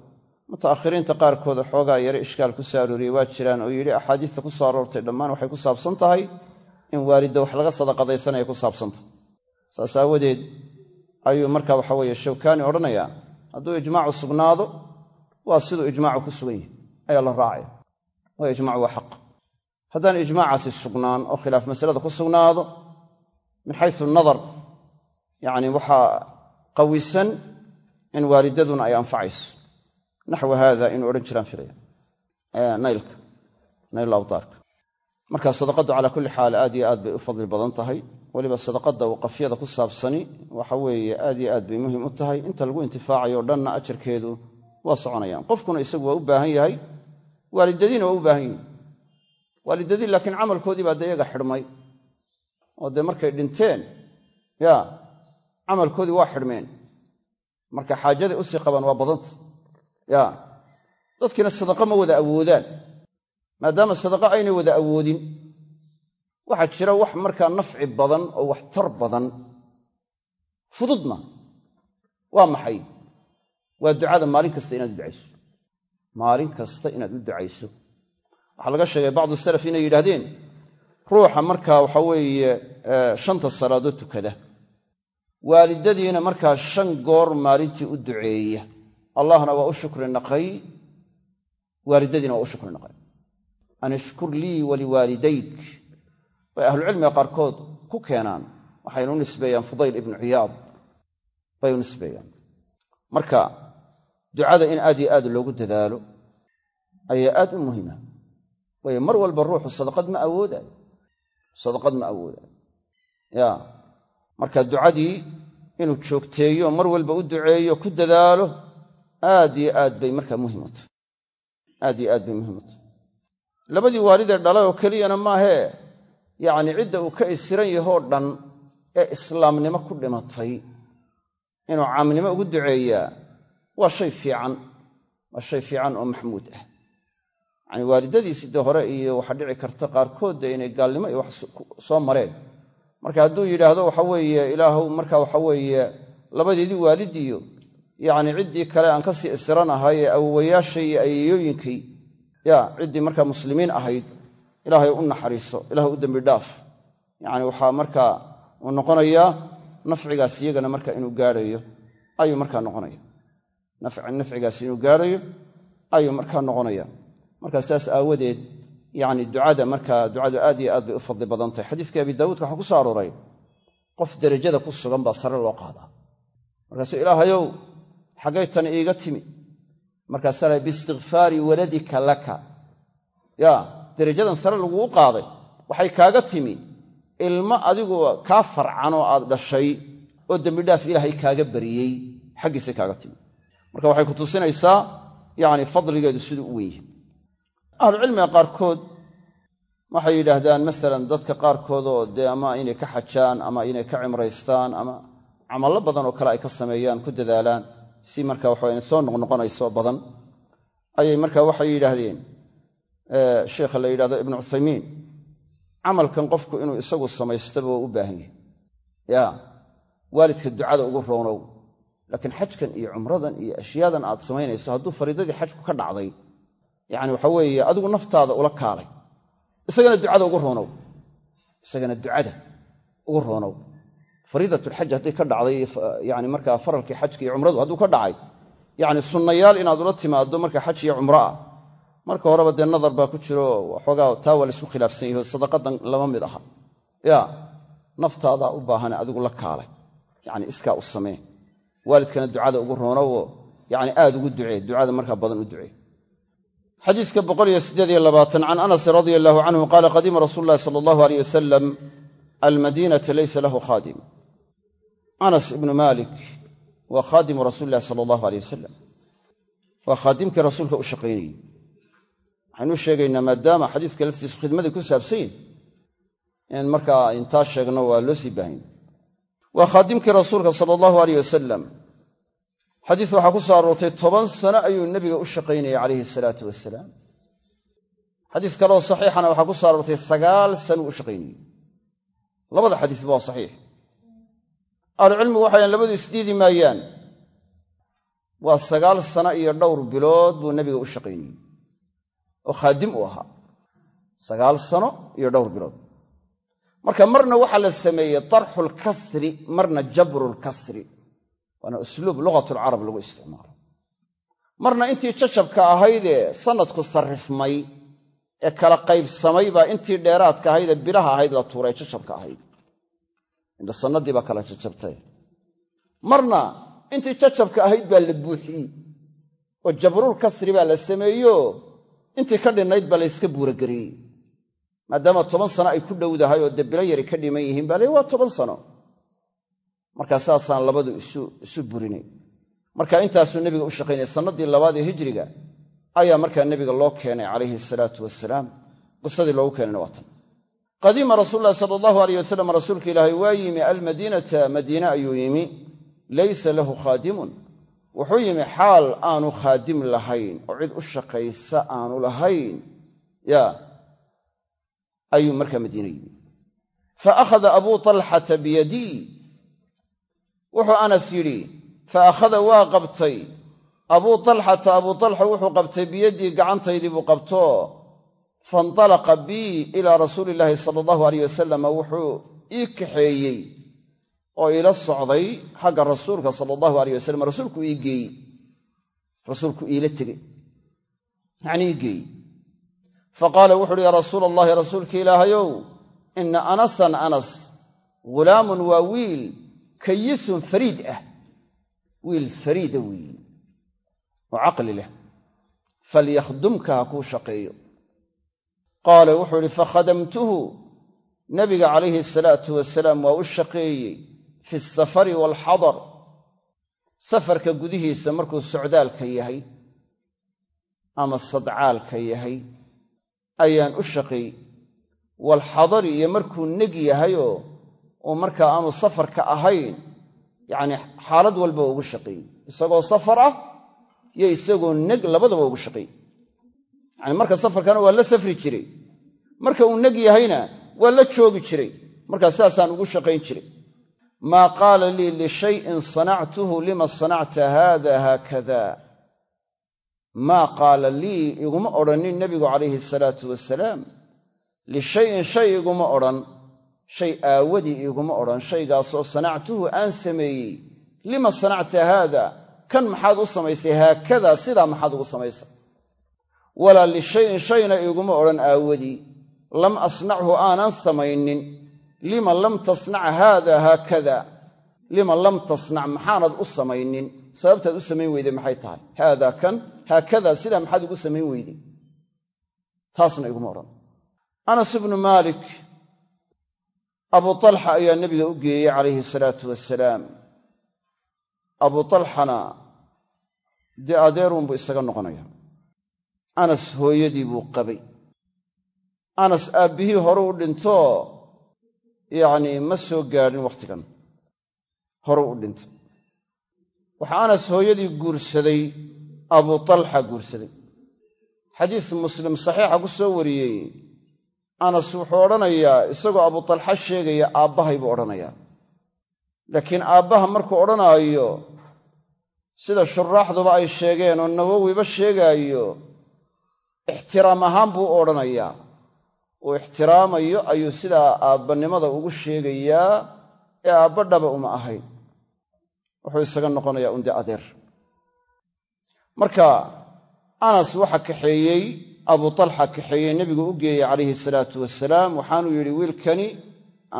mutaakhiriinta qaarkood xoogaa yare ishkaal ku soo arooriyey waa jiraan oo yidhi axaadiista ku soo aroortay dhammaan waxay ku saabsan tahay in waalidda wax laga sadaqadaysanaya ku saabsantahay saas aawadeed ayuu marka waxa weeye shawkaani odhanayaa hadduu ijmaacu sugnaado waa siduu ijmaacu ku sugan yahay. Ayaa la raacaya. Waa ijmaacu waa xaq. Haddaan ijmaacaasi sugnaan oo khilaaf masalada ku sugnaado min xaysu nadar yacni waxaa qawisan in waalidaduna ay anfacayso naxwa haada inuu odhan jiraan filaya naylka nayl awtaarka. Marka sadaqaddu calaa kulli xaal aad iyo aad bay u fadli badan tahay. Weliba sadaqadda waqafyada ku saabsani waxa weeye aad iyo aad bay muhiim u tahay. Inta lagu intifaacayo o dhanna ajarkeedu waa soconayaan. Qofkuna isagu waa u baahan yahay waalidadiina waa u baahan yihiin waalidadii laakiin camalkoodii baa dee iyaga xidhmay. Oo dee markay dhinteen ya camalkoodii waa xidhmeen. Marka xaajaday u sii qabaan waa badanta ya. Dadkiina sadaqa ma wada awoodaan maadaama sadaqa aynay wada awoodin. Waxaa jira wax markaa nafci badan oo waxtar badan. Fududna waa maxay? Waa ducada maalin kasta inaad u ducayso. Maalin kasta inaad u ducayso. Waxaa laga sheegay bacdu salaf inay yidhaahdeen ruuxa markaa waxa weeye shanta salaadood tukada. Waalidadiina markaa shan goor maalintii u duceeya allahna waa u shukri naqay waalidadiina waa u shukri naqay an ishkur lii waliwaalidayk bay ahlucilmiga qaarkood ku keenaan waxaynu u nisbeeyaan fudayl ibnu ciyaad bay u nisbeeyaan. Marka ducada in aad iyo aad loogu dadaalo ayaa aad u muhima waayo mar walba ruuxu sadaqad ma awoodaayo sadaqad ma awoodaayo ya marka ducadii inuu joogteeyo mar walba u duceeyo ku dadaalo aad iyo aad bay markaa muhiim u aad iyo aad bay muhiim u labadii waalidee dhalay oo keliyana maahee yacni cidda uu ka isiran yahoo dhan ee islaamnimo ku dhimatay inuu caamnimo ugu duceeyaa waa shay fiican. Waa shay fiican oo maxmuud ah. Yacni waalidadiisi dee hore iyo waxaa dhici karta qaarkood dee inay gaalnimo iyo wax soo mareen. Marka hadduu yidhaahdo waxa weeye ilaahow marka waxa weeye labadeedii waalid iyo yacni ciddii kale aan ka sii isiranahay ee awowayaashay iyo ayeeyooyinkay ya ciddii markaa muslimiin ahayd ilaahay u naxariiso ilahay u dembi dhaaf. Yacni waxaa markaa uu noqonayaa nafcigaas iyagana marka inuu gaadhayo ayuu markaa noqonaya nafcigaas inuu gaadhayo ayuu markaa noqonaya marka saas aawadeed yacni ducada markaa ducadu aad iyo aad bay u fadli badan tahay xadiiskii abi daawuudka waxaa ku soo arooray qof derajada ku sugan baa sare loo qaadaa. Markaasuu ilaahayow xaggay tan iiga timi. Markaasaa la biistikfaari waladika laka. Ya derajadan sare laguu qaaday. Waxay kaaga timi ilmo adigu kaa farcanoo aad dhashay oo dembidhaaf ilaahay kaaga bariyey. Xaggiisay kaaga timi. Marka waxay ku tusinaysaa yacni fadligeedu siduu u weyn ahlucilmiga qaarkood waxay yidhaahdaan masalan dadka qaarkood oo dee ama inay ka xajaan ama inay ka cimraystaan ama camallo badan oo kale ay ka sameeyaan ku dadaalaan si marka waxawa soo noqnoqonayso badan ayay marka waxay yidhaahdeen sheikha la yidhahdo ibnu cuthaymiin camalkan qofku inuu isagu samaystaba waa u baahan yahay. Ya waalidka ducada ugu roonow laakiin xajkan iyo cumradan iyo ashyaadan aad samaynayso hadduu fariidadii xajku ka dhacday yacni waxa weeye adigu naftaada ula kaalay. Isagana ducada ugu roonow isagana ducada ugu roonow fariidatulxaj hadday ka dhacday yani markaa faralkii xajka iyo cumradu hadduu ka dhacay. Yacni sunnayaal inaad ula timaaddo marka xaj iyo cumro ah. Marka horeba dee nadar baa ku jiro waxoogaa taa waa laysku khilaafsan yahi sadaqadan lama mid aha. Ya naftaadaa u baahane adigu la kaalay. Yacni iskaa u samee. Waalidkana ducada ugu roonowo yacni aad ugu ducee. Ducada markaa badan u ducee. Xadiiska can anas radia allahu canhu qaala qadima rasuulu llahi sala allahu aleyh wasalam almadiinata laysa lahu khaadim anas ibnu malik waa khaadimu rasuuli illahi sala allahu aleyh wasalam waa khaadimkii rasuulka u shaqaynayey waxaynu u sheegaynaa maadaama xadiiska laftiisu khidmadii ku saabsan yihiin in markaa intaa sheegno waa loo sii baahanya waa khaadimkii rasuulka sala allahu aleyh wasalam xadiis waxaa ku soo aroortay toban sano ayuu nebiga u shaqaynayay calayhi salaatu wasalaam xadiis kaleoo saxiixana waxaa ku aroortay sagaal sano u shaqaynayey labada xadiisba waa saxiix ahlucilmigu waxay haen labadu isdiidi maayaan. Waa sagaal sano iyo dhowr bilood buu nebiga u shaqaynayey oo khaadim u ahaa. Sagaal sano iyo dhowr bilood. Marka marna waxaa la sameeyey darxulkasri marna jabrulkasri waana usluub lugatulcarab lagu isticmaalo. Marna intii jajabka ahaydee sanadku sarrifmay ee kala qaybsamay baa intii dheeraadka ahaydee bilaha ahayd la tuuray jajabka ahayd indha sannadii baa kala jajabtay. Marna intii jajabka ahayd baa la buuxiyey. Oo jabrul kasri baa la sameeyo intii ka dhinnayd baa layska buuragariyey maadaama toban sano ay ku dhowdahay oo dee bilo yari ka dhiman yihiin baa lay waa toban sano. Markaa saasaan labadu isu burinay. Marka intaasuu nebiga u shaqaynaya sannadii labaad ee hijriga ayaa markaa nebiga loo keenay calayhi salaatu wasalaam qisadii loogu keenayna waa tan qadiima rasuulu llahi sala allahu aleyh wasalam rasuulka ilaahay waa yimi almadiinata madiine ayuu yimi laysa lahu khaadimun. Wuxuu yimi xaal aanu khaadim lahayn oo cid u shaqaysa aanu lahayn. Ya ayuu markaa madiine yimi. Fa akhada abuu talxata biyadii wuxuu anas yidhi fa akhada waa qabtay. Abuu talxata abuu talxa wuxuu qabtay biyaddii gacantaydii buu qabto faintalaqa bii ilaa rasuuli illaahi sala allahu aleyh wasalama wuxuu ii kaxeeyey oo iila socday xagga rasuulka sala allahu aleyh wasalam rasuulku ii geeyey. rasuulku iila tegey. yacnii ii geeyey. fa qaala wuxu uhi yaa rasuula allahi rasuulka ilaahayow ina anasan anas ghulaamun waa wiil kayisun fariid ah wiil fariida weeye oo caqli leh falyakhdumka ha kuu shaqeeyo qaala wuxuu idhi fakhadamtuhu. Nabiga calayhi salaatu wasalaam waa u shaqeeyey fi asafari waalxadar safarka gudihiisa markuu socdaalka yahay ama sadcaalka yahay ayaan u shaqeey waalxadari iyo markuu neg yahayoo oo markaa aanu safarka ahayn yacni xaalad walba ugu shaqeeyey. Isagoo safar ah iyo isagoo neg labadaba ugu shaqeey yacni marka safarkana waa la safri jiray. Marka uu neg yahayna waa la joogi jiray. Markaa sidaasaan ugu shaqayn jiray. Maa qaala lii lishayin sanactuhu lima sanacta haada haakada maa qaala lii iguma odhanin nebigu calayhi salaatu wasalaam lishayin shay iguma odhan shay aawadii iguma odhan shaygaasoo sanactuhu aan sameeyey. Lima sanacta haada kan maxaad u samaysay haakadaa sidaa maxaad ugu samaysay walaa lishayin shayna iguma odhan aawadii lam asnachu aanan samaynin. Lima lam tasnac haada haakada? Lima lam tasnac maxaanad u samaynin? Sababtaad u samayn weyday maxay tahay? Haadaa kan haakadaa sidaa maxaad ugu samayn weyday taasna iguma odhan. Anas ibnu maalik abu talxa ayaa nebiga u geeyey calayhi salaatu wasalaam abu talxana dee adeerunbuu isaga noqonaya anas hooyadii buu qabay. Anas aabbihii hore u dhinto yacnii ma soo gaadhin wakhtigan hore u dhintay waxaa anas hooyadii guursaday abu talxa guursaday. Xadiis muslim saxiixa ku soo wariyey. Anas wuxuu odhanayaa isagoo abu talxa sheegaya aabbahay buu odhanayaa. Laakiin aabbaha markuu odhanaayo sida shuraaxduba ay sheegeen oo nawowiba sheegaayo ixtiraam ahaan buu odhanayaa. Uu ixtiraamayo ayuu sidaa aabbanimada ugu sheegayaa ee aabba dhaba uma ahayn. Wuxuu isaga noqonayaa unde adeer. Marka anas waxa kaxeeyey abu talxa kaxeeyey nebigu u geeyey calayhi salaatu wasalaam waxaanuu yidhi wiilkani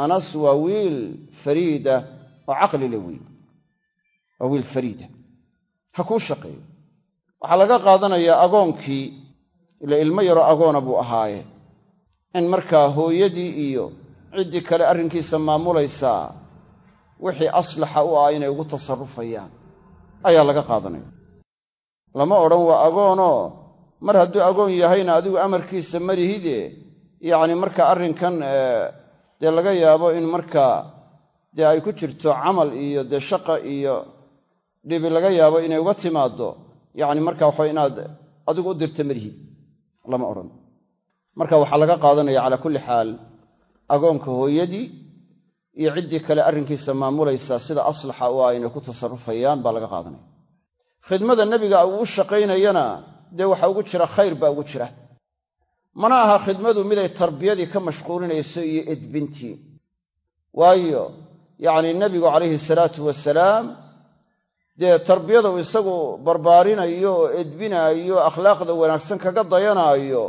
anas waa wiil fariida oo caqli le wiil. Waa wiil fariida. Ha kuu shaqeeyo. Waxaa laga qaadanayaa agoonkii ila ilmo yaroo agoona buu ahaaye. In markaa hooyadii iyo ciddii kale arrinkiisa maamulaysaa wixii aslaxa u ah inay ugu tasarrufayaan ayaa laga qaadanaya. Lama odhan waa agoonoo mar hadduu agoon yahayna adigu amarkiisa marihide yacni marka arrinkan dee laga yaabo in markaa dee ay ku jirto camal iyo dee shaqa iyo dhibi laga yaabo inay uga timaaddo yacni marka waxa inaad adigu u dirta marihid lama odhan. Marka waxaa laga qaadanaya calaa kulli xaal agoonka hooyadii iyo ciddii kale arrinkiisa maamulaysaa sida aslaxa u ah inay ku tasarrufayaan baa laga qaadanaya. Khidmada nebiga uu u shaqaynayana dee waxa ugu jira khayr baa ugu jira. Mana aha khidmadu miday tarbiyadii ka mashquulinayso iyo edbintii. Waayo yacnii nebigu calayhi salaatu wasalaam dee tarbiyada isagu barbaarinayo oo edbinaayo akhlaaqda wanaagsan kaga dayanaayo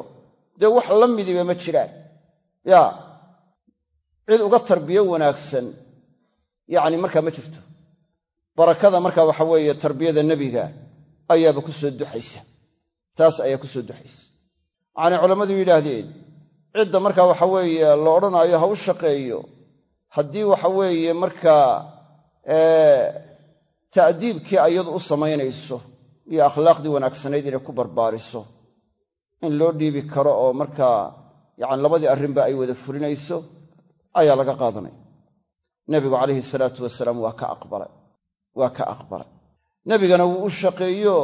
dee wax la midiba ma jiraan. Yaa cid uga tarbiyo wanaagsan yacni markaa ma jirto. Barakada marka waxa weeye tarbiyada nebiga ayaaba ku soo duxaysa. Taas ayaa ku soo duxaysa. Waxaanay culammadu yidhaahdeen cidda marka waxa weeye la odhanaayo ha u shaqeeyo. Haddii waxa weeye markaa ta'diibkii ayadu u samaynayso iyo akhlaaqdii wanaagsanayd inay ku barbaariso in loo dhiibi karo oo markaa yacani labadii arrinba ay wada fulinayso ayaa laga qaadanaya. Nebigu calayhi salaatu wasalaam waa ka aqbalay waa ka aqbalay. Nebigana wuu u shaqeeyo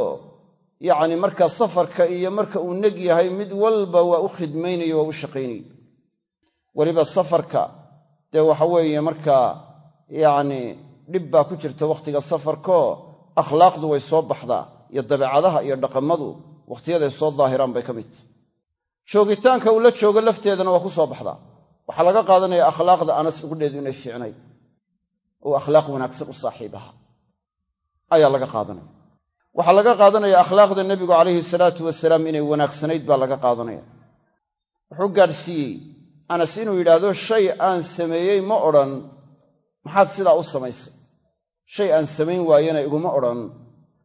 yacni marka safarka iyo marka uu neg yahay mid walba waa u khidmaynayo waa u shaqaynayo weliba safarka dee waxa weeye markaa yacni dhib baa ku jirta wakhtiga safarkoo akhlaaqdu way soo baxdaa iyo dabeecadaha iyo dhaqamadu wakhtiyaday soo daahiraan bay ka mid. Tahy joogitaanka uu la joogo lafteedana waa ku soo baxdaa. Waxaa laga qaadanaya akhlaaqda anas ugudheedu inay fiicnayd. Oo akhlaaq wanaagsan u saaxiib aha ayaa laga qaadanaya. Waxaa laga qaadanaya akhlaaqda nebigu calayhi salaatu wasalaam inay wanaagsanayd baa laga qaadanaya. Wuxuu gaadhsiiyey anas inuu yidhaahdo shay aan sameeyey ma odhan maxaad sidaa u samaysay shay aan samayn waayena iguma odhan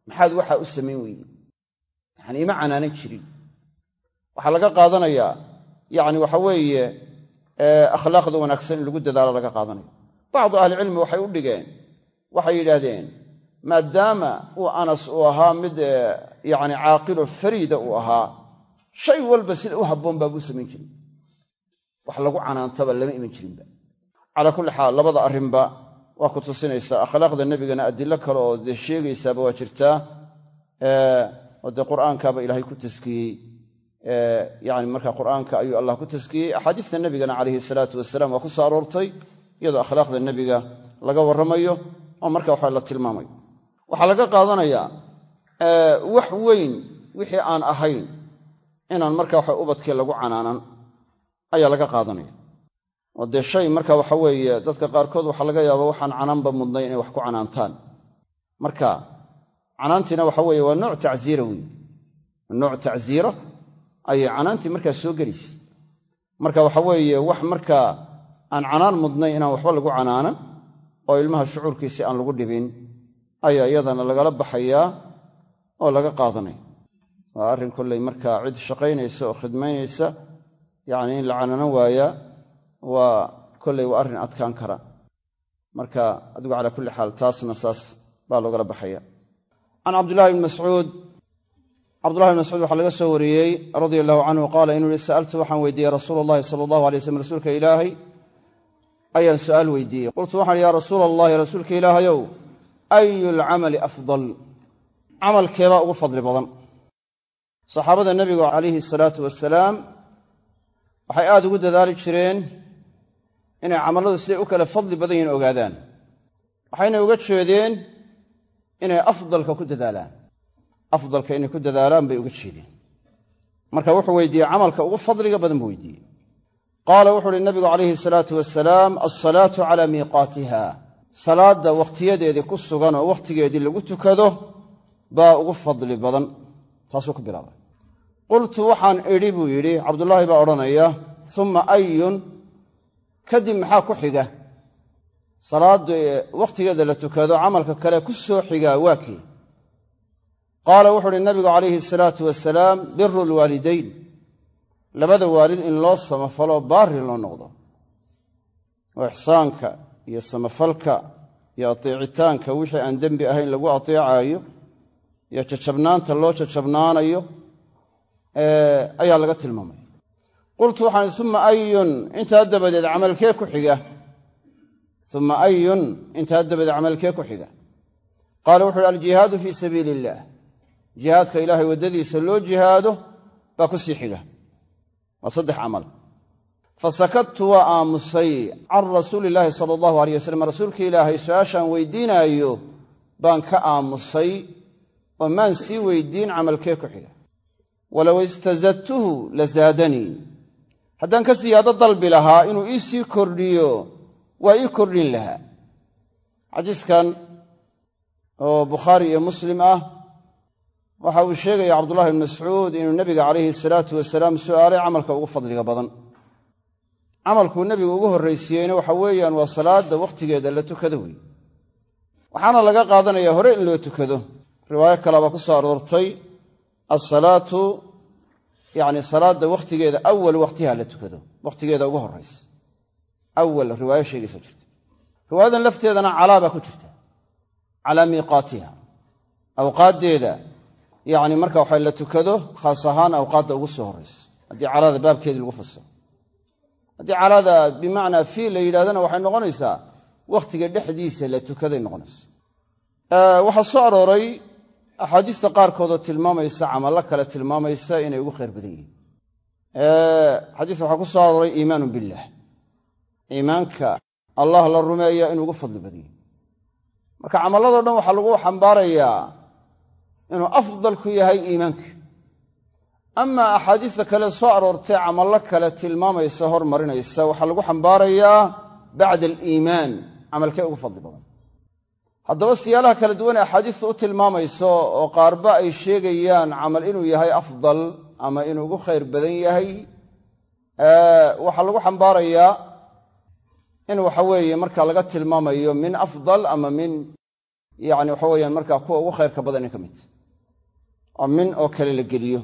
maxaad waxaa u samayn weyde yacani ima canaanan jirin. Waxaa laga qaadanayaa yacni waxa weeye akhlaaqda wanaagsan in lagu dadaalo laga qaadanaya. Bacdu ahlicilmi waxay u dhigeen waxay yidhaahdeen maadaama uu anas uu ahaa mid yacni caaqilo fariida uu ahaa shay walba sida u habboon baabuu samayn jirin wax lagu canaantaba lama iman jirinba. Calaa kulli xaal labada arrinba waa ku tusinaysaa akhlaaqda nebigana adilo kale oo dee sheegaysaaba waa jirtaa oo dee qur'aankaaba ilaahay ku taskiyey yani marka qur'aanka ayuu allah ku taskiyey. Axaadiista nebigana calayhi salaatu wasalaam waa ku soo aroortay iyadoo akhlaaqda nebiga laga warramayo oo marka waxa la tilmaamayo waxaa laga qaadanayaa wax weyn wixii aan ahayn inaan marka waxa ubadkii lagu canaanan ayaa laga qaadanaya oo dee shay marka waxa weeye dadka qaarkood waxaa laga yaaba waxaan canaanba mudnay inay wax ku canaantaan. Marka canaantiina waxa weeye waa nooc tacziira weeye nooc tacziira ayay canaantii markaa soo gelaysa. Marka waxa weeye wax markaa aan canaan mudnay inaan waxba lagu canaanan oo ilmaha shucuurkiisi aan lagu dhibin ayaa iyadana lagala baxayaa oo laga qaadanaya. Waa arrin kollay markaa cid shaqaynaysa oo khidmaynaysa yacni in la cananan waaya waa kolley waa arrin adkaan kara. Marka adigu calaa kulli xaal taasna saas baa loogala baxaya. Can cabdullahi bni mascuud cabdullahi bn mascuud waxaa laga soo wariyey radia allahu canhu qaala inuu yihi sa'altu waxaan weydiiyey rasuula allahi sala allahu alay waslm rasuulka ilaahay ayaan su'aal weydiiyey. Qultu waxaan ya rasuula allahi rasuulka ilaahayow ayu lcamali afdal? Camalkeebaa ugu fadli badan. Saxaabada nebigu calayhi salaatu wasalaam waxay aada ugu dadaali jireen inay camalladu siday u kale fadli badan yihiin ogaadaan. Waxayna uga jeedeen inay afdalka ku dadaalaan. Afdalka inay ku dadaalaan bay uga jeedeen. Marka wuxuu weydiiyey camalka ugu fadliga badan buu weydiiyey. Qaala wuxu uhi nabigu calayhi salaatu wasalaam alsalaatu calaa miiqaatiha salaadda wakhtiyadeedii ku sugan oo wakhtigeedii lagu tukado baa ugu fadli badan. Taasuu ku bilaabay. Qultu waxaan idhi buu yidhi cabdullaahi baa odhanaya uma ayun kadib maxaa ku xiga? Salaadda wakhtigeeda la tukado camalka kale ku soo xigaa waa kii. Qaala wuxu uhi nabigu calayhi salaatu wasalaam biru lwaalidayn labada waalid in loo samafalo baari loo noqdo. Oo ixsaanka iyo samafalka iyo ateecitaanka wixii aan dembi ahayn lagu ateecaayo iyo jajabnaanta loo jajabnaanayo ayaa laga tilmaamay qultu waxaan uma ayun intaa dabadeed camalkee ku xiga. Uma ayun intaa dabadeed camalkee ku xiga. Qaala wuxu uhi aljihaadu fii sabiili illaah jihaadka ilaahay waddadiisa loo jihaado baa ku sii xiga. Waa saddex camal. Fasakadtu waa aamusay can rasuuli illaahi sala allahu aleyh wasalam rasuulka ilaahay su'aashaan weydiinaayo baan ka aamusay oo maan sii weydiin camalkee ku xiga. Walow istazadtuhu la zaadanii haddaan ka siyaado dalbi lahaa inuu ii sii kordhiyo waa ii kordhin lahaa. Xadiiskan oo bukhaari iyo muslim ah waxa uu sheegaya cabdullahi bn mascuud inuu nebiga calayhi salaatu wasalaam su'aalay camalka ugu fadliga badan. Camalkuu nebigu ugu horraysiiyeyna waxa weeyaan waa salaadda wakhtigeeda la tukado wey waxaana laga qaadanaya hore in loo tukado. Riwaayo kalebaa ku soo aroortay asalaatu yacni salaadda wakhtigeeda awal wakhtiha la tukado. Wakhtigeeda ugu horraysa awal riwaayo sheegaysa jirta. Riwaayadan lafteedana calaa ku jirta. Calaa miiqaatiha. Awqaaddeeda yacni marka waxa la tukado khaas ahaan awqaadda ugu soo horraysa haddii calaada baabkeedii lagu fasiro haddii calaada bimacnaa fii la yidhahdana waxay noqonaysaa wakhtiga dhexdiisa la tukaday noqonaysa. Waxaa soo arooray axaadiista qaarkoodoo tilmaamaysa camallo kale tilmaamaysa inay ugu khayr badan yihiin. Xadiiska waxaa ku soo arooray iimaanu billaah. Iimaanka allah la rumeeya inuu ugu fadli badan yahi marka camalladoo dhan waxaa lagu xambaarayaa inuu afdalku yahay iimaanka. Amaa axaadiista kale soo aroortay camallo kale tilmaamaysa hormarinaysa waxaa lagu xambaarayaa bacda aliimaan camalkee ugu fadli badan haddaba siyaalaha kala duwan ee axaadiistu u tilmaamayso oo qaarba ay sheegayaan camal inuu yahay afdal ama inuu ugu khayr badan yahay waxaa lagu xambaarayaa in waxa weeye marka laga tilmaamayo min afdal ama min yani waxa weyaan markaa kuwa ugu khayrka badan ka mid oo min oo kale la geliyo.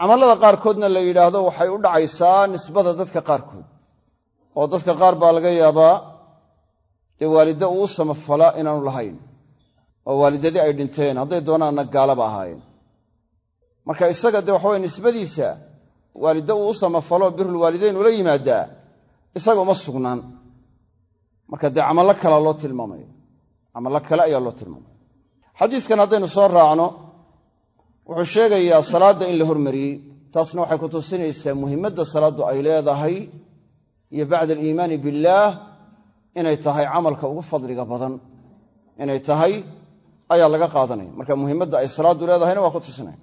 Camallada qaarkoodna la yidhaahdo waxay u dhacaysaa nisbada dadka qaarkood oo dadka qaar baa laga yaabaa dee waalidda uu u samafala inaanu lahayn. Oo waalidadii ay dhinteen hadday doonaanna gaalaba ahaayeen. Marka isaga dee waxaweye nisbadiisa waalidda uu u samafalo birulwaalidayn ula yimaadaa isaga uma sugnaan. Marka dee camallo kalea loo tilmaamaya camallo kale ayaa loo tilmaamaya xadiiskan haddaynu soo raacno wuxuu sheegayaa salaadda in la hormariyey. Taasna waxay ku tusinaysaa muhimmadda salaaddu ay leedahay iyo bacda aliimaani billaah inay tahay camalka ugu fadliga badan inay tahay ayaa laga qaadanaya. Marka muhimmadda ay salaaddu leedahayna waa ku tusinaya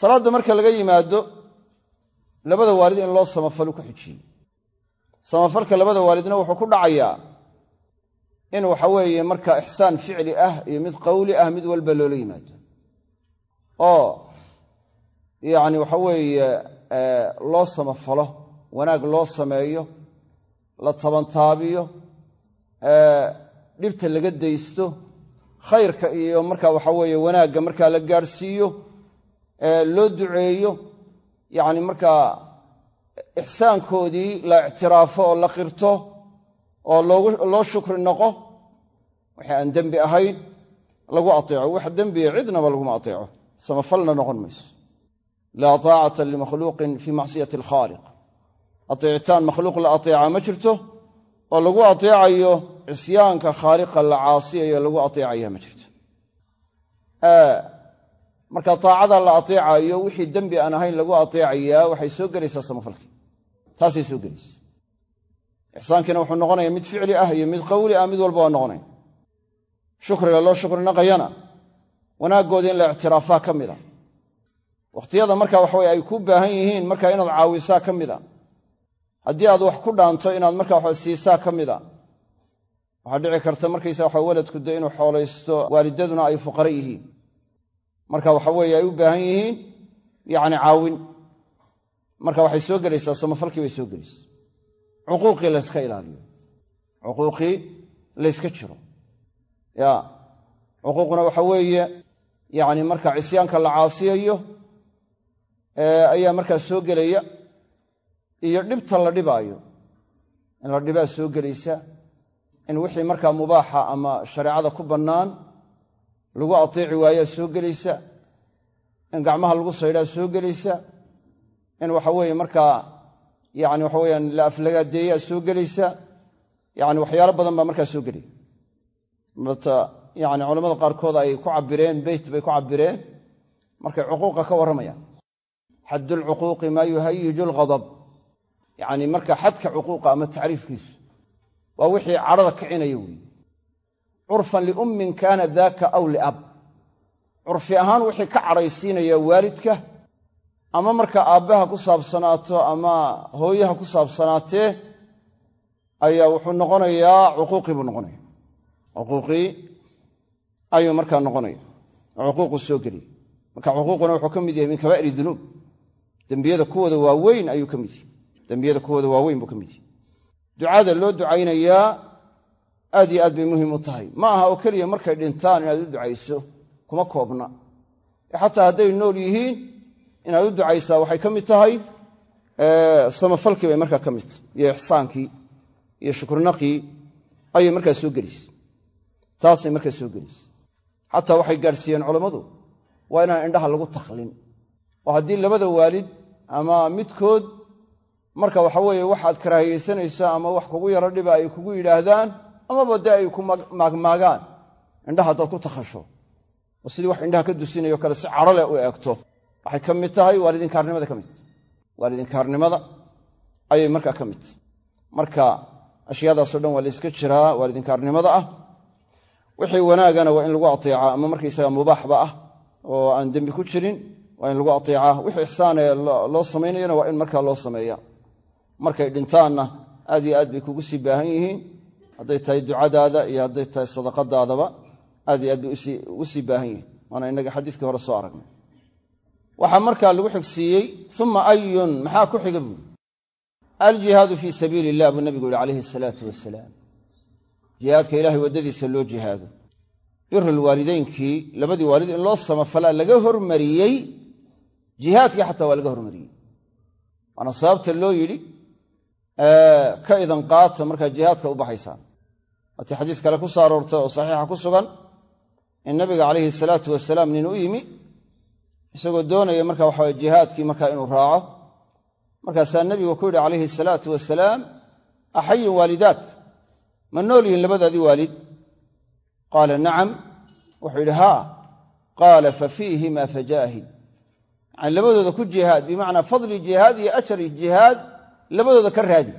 salaadda marka laga yimaado labada waalid in loo samafalu ku xijiyey. Samafalka labada waalidna wuxuu ku dhacayaa in waxa weeye marka ixsaan ficli ah iyo mid qowli ah mid walba loola yimaado. Oo yacni waxa weeye loo samafalo wanaag loo sameeyo la tabantaabiyo dhibta laga daysto khayrka iyo marka waxa weeye wanaagga markaa la gaadhsiiyo loo duceeyo yacni markaa ixsaankoodii la ictiraafo oo la qirto oo loo shukri noqo wixii aan dembi ahayn lagu ateeco. Wax dembiya cidnaba laguma ateeco. Samafalna noqon mayso. Laa taacata limakhluuqin fii macsiyati alkhaaliq ateecitaan makhluuq la ateeca ma jirto oo lagu ateecayo cisyaanka khaaliqa la caasiyayo lagu ateecaya ma jirto. Marka taacada la ateecayo wixii dembi aan ahayn lagu ateecayaa waxay soo gelaysaa samafalkii taasay soo gelaysa ixsaankiina wuxuu noqonaya mid ficli ah iyo mid qowli ah mid walba waa noqonaya. Shukriga loo shukri naqayana wanaaggooda in la ictiraafaa ka mid a wakhtiyada marka waxaweye ay ku baahan yihiin marka inaad caawisaa ka mid a haddii aad wax ku dhaanto inaad marka waxa siisaa ka mid a waxaa dhici karta markaysa waxa waladku de inuu xoolaysto waalidaduna ay fuqara yihiin. Marka waxa weeye ay u baahan yihiin yacni caawin. Marka waxay soo gelaysaa samafalkii bay soo gelaysaa. Cuquuqii layska ilaaliyo. Cuquuqii layska jiro. Ya cuquuqna waxa weeye yacni marka cisyaanka la caasiyayo ayaa markaa soo gelaya iyo dhibta la dhibaayo. In la dhibaa soo gelaysa in wixii markaa mubaaxa ama shareecada ku bannaan lagu ateeci waayaa soo gelaysa in gacmaha lagu saydhaa soo gelaysa in waxa weeye markaa yani waxa weyaan la aflagaadeeyaa soo gelaysa yani waxyaalo badan baa markaa soo gelaya. Yani culamada qaarkood ay ku cabireen beyt bay ku cabireen markay cuquuqa ka warramayaan. Xaddu maa yuhayiju alghadab yacni marka xadka cuquuqa ama tacriifkiisu waa wixii cadhada kicinaya weeye. Curfan liummin kaana daaka aw liab curfi ahaan wixii ka cadhaysiinaya waalidka ama marka aabbaha ku saabsanaato ama hooyaha ku saabsanaatee ayaa wuxuu noqonayaa cuquuqii buu noqonaya. Cuquuqii ayuu markaa noqonaya. Cuquuqu soo geliya marka cuquuquna wuxuu ka mid yahay min kabaa'ir dunuub. Dembiyada kuwooda waaweyn ayuu ka mid yahay dembiyada kuwooda waaweyn buu ka mid yahay. Ducada loo ducaynayaa aad iyo aad bay muhiim u tahay. Ma aha oo keliya markay dhintaan inaad u ducayso kuma koobna. Ee xataa hadday nool yihiin inaad u ducaysaa waxay ka mid tahay samafalkii bay markaa ka mid iyo ixsaankii iyo shukrinaqii ayay markaa soo gelisay. Taasay markaa soo gelisay. Xataa waxay gaadhsiiyeen culammadu waa inaan indhaha lagu taklin. Oo haddii labada waalid ama midkood marka waxa weeye waxaad karaahiyeysanaysa ama wax kugu yaro dhiba ay kugu yidhaahdaan amaba dee ay ku maagmaagaan indhaha haddaad ku takhasho. Oo sidii wax indhaha ka dusinayo kale si cadho leh u eegto. Waxay ka mid tahay waalidinkaarnimada ka mid. Tahay waalidinkaarnimada ayay markaa ka mid. Marka ashyaadaasoo dhan waa la yska jiraa waalidinkaarnimada ah. Wixii wanaagana waa in lagu ateecaa ama markaysaga mubaaxba ah oo aan dembi ku jirin waa in lagu ateecaa wixii ixsaane loo samaynayana waa in markaa loo sameeya markay dhintaanna aad iyo aad bay kugu sii baahan yihiin. Hadday tahay ducadaada iyo hadday tahay sadaqadaadaba aad iyo aad bay ugu sii baahan yihiin. Waana inaga xadiiskii hore soo aragnay. Waxaa markaa lagu xigsiiyey uma ayun maxaa ku xiga buuri aljihaadu fii sabiili illah buu nabigu yihi calayhi asalaatu wasalaam jihaadka ilahay waddadiisa loo jihaado. Birul waalideynkii labadii waalid in loo samafalaa laga hormariyey jihaadkii xataa waa laga hormariyey. Waana sababta loo yidhi ka idan qaata markaa jihaadka u baxaysaan waatii xadiis kale ku soo aroortay oo saxiixa ku sugan in nabiga calayhi salaatu wasalaam nin u yimi isagoo doonaya marka waxawe jihaadkii markaa inuu raaco markaasaa nebigu ku yidhi calayhi salaatu wasalaam axayin waalidaak ma nool yihiin labadaadii waalid? Qaala nacam. Wuxuu yidhi haa. Qaala fa fiihima fajaahid labadooda ku jihaad bimacnaa fadli jihaad iyo ajari jihaad labadooda ka raadi.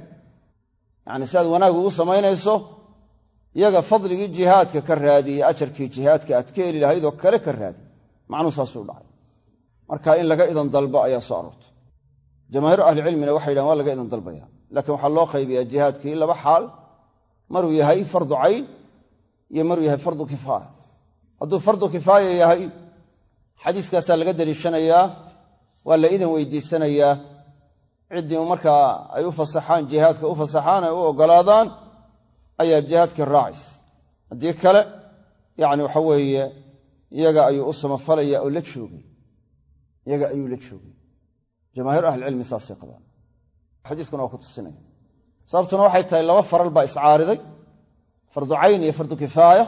Yacni si aad wanaag ugu samaynayso yaga fadligii jihaadka ka raadi iyo ajarkii jihaadka aad ka heli lahayd oo kale ka raadi. Macnuu saasuu dhacay. Marka in laga idan dalbo ayaa soo aroortay. Jamaahiiru ahlicilmina waxay yidhahan waa laga idan dalbaya laakiin waxaa loo qaybiyaa jihaadkii laba xaal maruu yahay fardu cayn iyo maruu yahay fardu kifaaya hadduu fardu kifaaya yahay xadiiskaasaa laga daliishanayaa waa la idan weydiisanayaa ciddii markaa ay u fasaxaan jihaadka u fasaxaan ay u oggolaadaan ayaa jihaadkii raacaysa. Haddii kale yacni waxa weeye iyaga ayuu u samafalaya oo la joogay. Iyaga ayuu la joogay. Jamaahiir ahlicilmi saasay qabaan. Xadiiskuna waa ku tusinaya. Sababtuna waxay tahay laba faral baa iscaariday. Fardu cayn iyo fardu kifaaya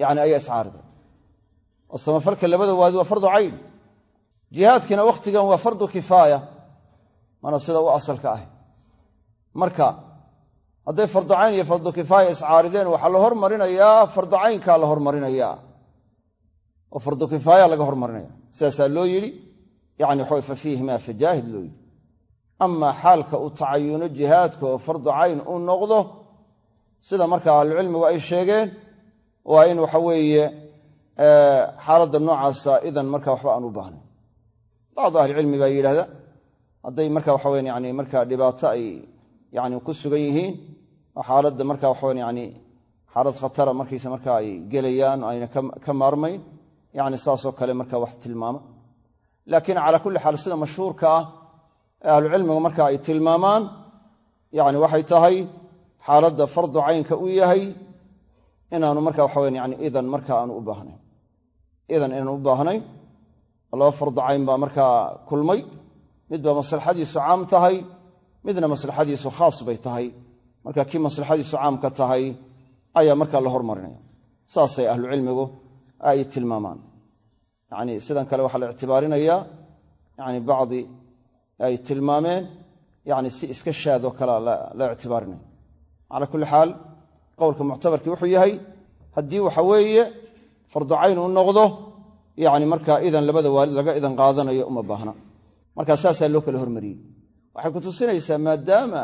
yani ayaa iscaariday. Oo samafalka labada waadi waa fardu cayn jihaadkiina wakhtigan waa fardu kifaaya mana sida u asalka ahy marka hadday fardu cayn iyo fardu kifaaya iscaarideen waxaa la hormarinayaa fardu caynkaa la hormarinayaa. Oo fardu kifaaya laga hormarinaya sidaasaa loo yidhi yani waxa fa fiihima fajaahid loo yidhi. Amaa xaalka uu tacayuno jihaadka oo fardu cayn uu noqdo sida marka ahlucilmigu ay sheegeen waa in waxa weeye xaaladda noocaasa idan marka waxba aan u baahnayn. Bacdu ahlicilmi baa yidhahda hadday marka waxaweyan yani marka dhibaato ay yani ku sugan yihiin oo xaaladda marka waxawan yani xaalad khatara markiisa marka ay gelayaan ayna ka maarmayn yani saasoo kale marka wax tilmaama. Laakiin calaa kulli xaal sida mashhuurka ah ee ahlucilmiga marka ay tilmaamaan yani waxay tahay xaaladda fardu caynka u yahay inaanu marka waxaweyan yani idan marka aanu u baahnayn. Idan inaanu u baahnayn laba fardu cayn baa markaa kulmay mid baa maslaxadiisu caam tahay midna maslaxadiisu khaas bay tahay. Marka kii maslaxadiisu caamka tahay ayaa markaa la hormarinaya saasay ahlucilmigu ay tilmaamaan. Yani sidan kale waxaa la ictibaarinayaa yani bacdi ay tilmaameen yani si iska shaadoo kalea la ictibaarinaya calaa kulli xaal qowlka muctabarkii wuxuu yahay haddii waxa weeye fardu cayn uu noqdo yani markaa idan labada waalid laga idan qaadanayo uma baahna markaa saasaa loo kala hormariyey. Waxay ku tusinaysaa maadaama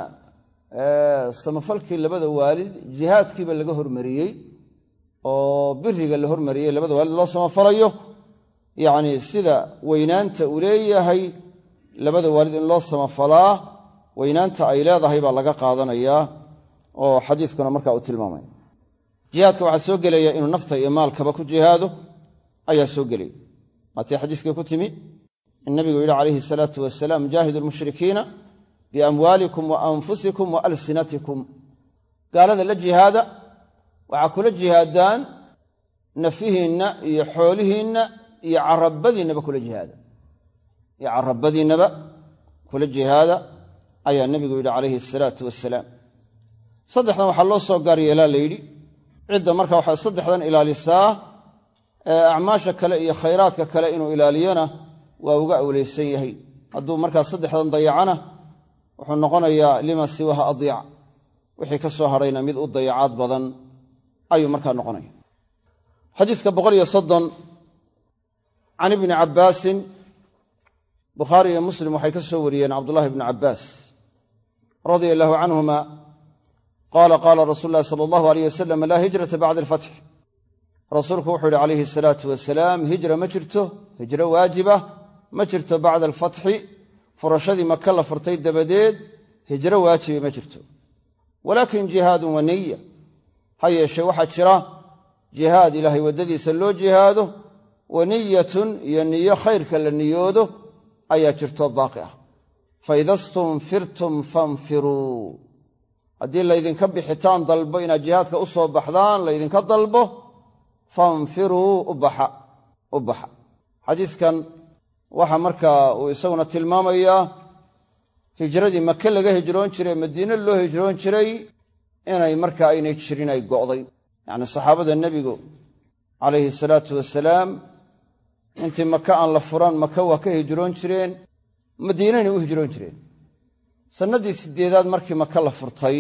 samafalkii labada waalid jihaadkiiba laga hormariyey oo biriga la hormariyey labada waalid loo samafalayo. Yacni sida weynaanta uu leeyahay labada waalid in loo samafalaa weynaanta ay leedahay baa laga qaadanayaa oo xadiiskuna marka uu tilmaamaya jihaadka waxaa soo gelaya inuu nafta iyo maalkaba ku jihaado ayaa soo gelaya. Maatii xadiiskii ku timi nabigu yidhi calayhi salaatu wasalaam jaahidu lmushrikiina biamwaalikum wa anfusikum wa alsinatikum gaalada la jihaada waxaa kula jihaadaan nafihiinna iyo xoolihiinna iyo carabadiinnaba kula jihaada iyo carabadiinnaba kula jihaada ayaa nebigu yidhi calayhi asalaatu wasalaam saddexdan waxaa loo soo gaar yeelaa la yidhi cidda marka waxay saddexdan ilaalisaa ee acmaasha kale iyo khayraadka kale inuu ilaaliyona waa uga awleysan yahay. Hadduu markaa saddexdan dayacana wuxuu noqonayaa lima siwaha adyac wixii ka soo hadhayna mid u dayacaad badan ayuu markaa noqonaya. Xadiiska can ibni cabbaasin bukhaari iyo muslim waxay ka soo wariyeen cabdullahi bni cabbaas radia allahu canhuma qaala qaala rasuulu llahi sala allahu aleyh wasalam laa hijrata bacda alfatx rasuulku wuxuu yihi calayhi asalaatu wasalaam hijra ma jirto hijro waajiba ma jirto bacda alfatxi furashadii maka la furtay dabadeed hijro waajiba ma jirto. Walaakin jihaadun wa niya ha yeeshee waxaa jira jihaad ilaahay waddadiisa loo jihaado wa niyatun iyo niyo khayrka la niyoodo ayaa jirtoo baaqi ah. Faida stunfirtum fanfiruu. Haddii laydinka bixitaan dalbo inaad jihaadka u soo baxdaan laydinka dalbo fanfiruu u baxa. Xadiiskan waxaa markaa uu isaguna tilmaamayaa hijradii maka laga hijroon jiray madiine loo hijroon jiray inay markaa aynay jirin ay go'day. Yacni saxaabada nebigu calayhi salaatu wasalaam intii maka aan la furan maka waa ka hijroon jireen madiinanay u hijroon jireen. Sannaddii siddeedaad markii maka la furtay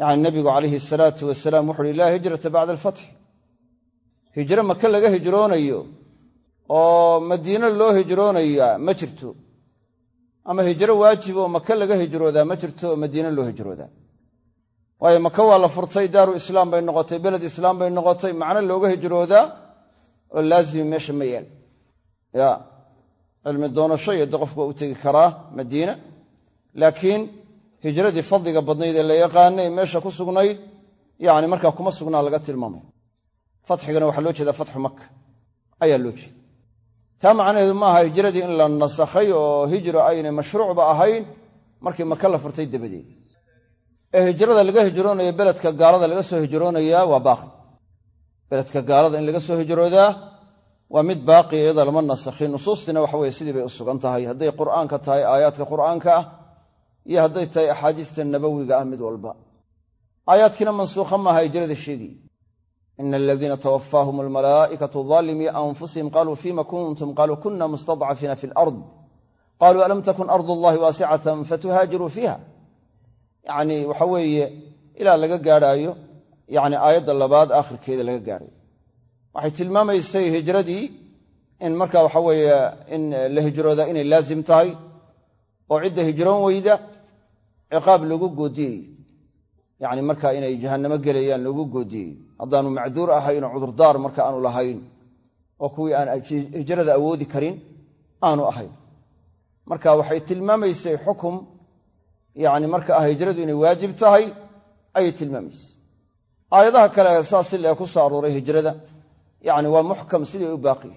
yacni nebigu calayhi salaatu wasalaam wuxu uhi laa hijrata bacda alfatx hijro maka laga hijroonayo oo madiine loo hijroonayaa ma jirto. Ama hijro waajib oo maka laga hijroodaa ma jirto oo loo hijroodaa. Waayo maka waa la furtay daaru islaam bay noqotay beled islaam bay noqotay macno looga hijroodaa oo laazimi meesha ma yeel ya cilmi doonasho iyo qofku u tegi karaa madiina. Laakiin hijradii fadliga badnayd ee la yaqaana ee meesha ku sugnayd yani markaa kuma sugnaa laga tilmaamaya fatxigana waxaa loo jeedaa fatxu maka ayaa loo jeeda taa macnaheedu maaha hijradii in la nasakhay oo hijra aynay mashruucba ahayn markii maka la furtay dabadeed. Ee hijrada laga hijroonayo beledka gaalada laga soo hijroonayaa waa baaqi. Beledka gaalada in laga soo hijroodaa waa mid baaqiya iyada lama nasakhin. Nusuustina waxa weye sidii bay u sugan tahay. Hadday qur'aanka tahay aayaadka qur'aanka ah iyo hadday tahay axaadiista nabowiga ah mid walba. Aayaadkiina mansuukha maaha hijrada sheegiy ina aladiina twafaahum almalaa'ikatu daalimii anfusihim qaluu fima kuntum qaluu kuna mustadcafiina fi lard qaluu alam takun ardu allahi waasicatan fatuhaajiruu fiiha yani waxa weeye ilaa laga gaadhaayo yani aayadda labaad aakhirkeeda laga gaadhayo waxay tilmaamaysay hijradii in marka waxa weeye in la hijrooda inay laazim tahay oo cidda hijroon weyda ciqaab lagu goodiyeyo yani marka inay jahannamo gelayaan lagu goodiyey. Haddaanu macduur ahayn oo cudurdaar marka aanu lahayn oo kuwii aan hijrada awoodi karin aanu ahayn. Marka waxay tilmaamaysay xukum yani marka ah hijradu inay waajib tahay ayay tilmaamaysay. Aayadaha kale saas si lee ku soo arooray hijrada yani waa muxkam sidii u baaqiye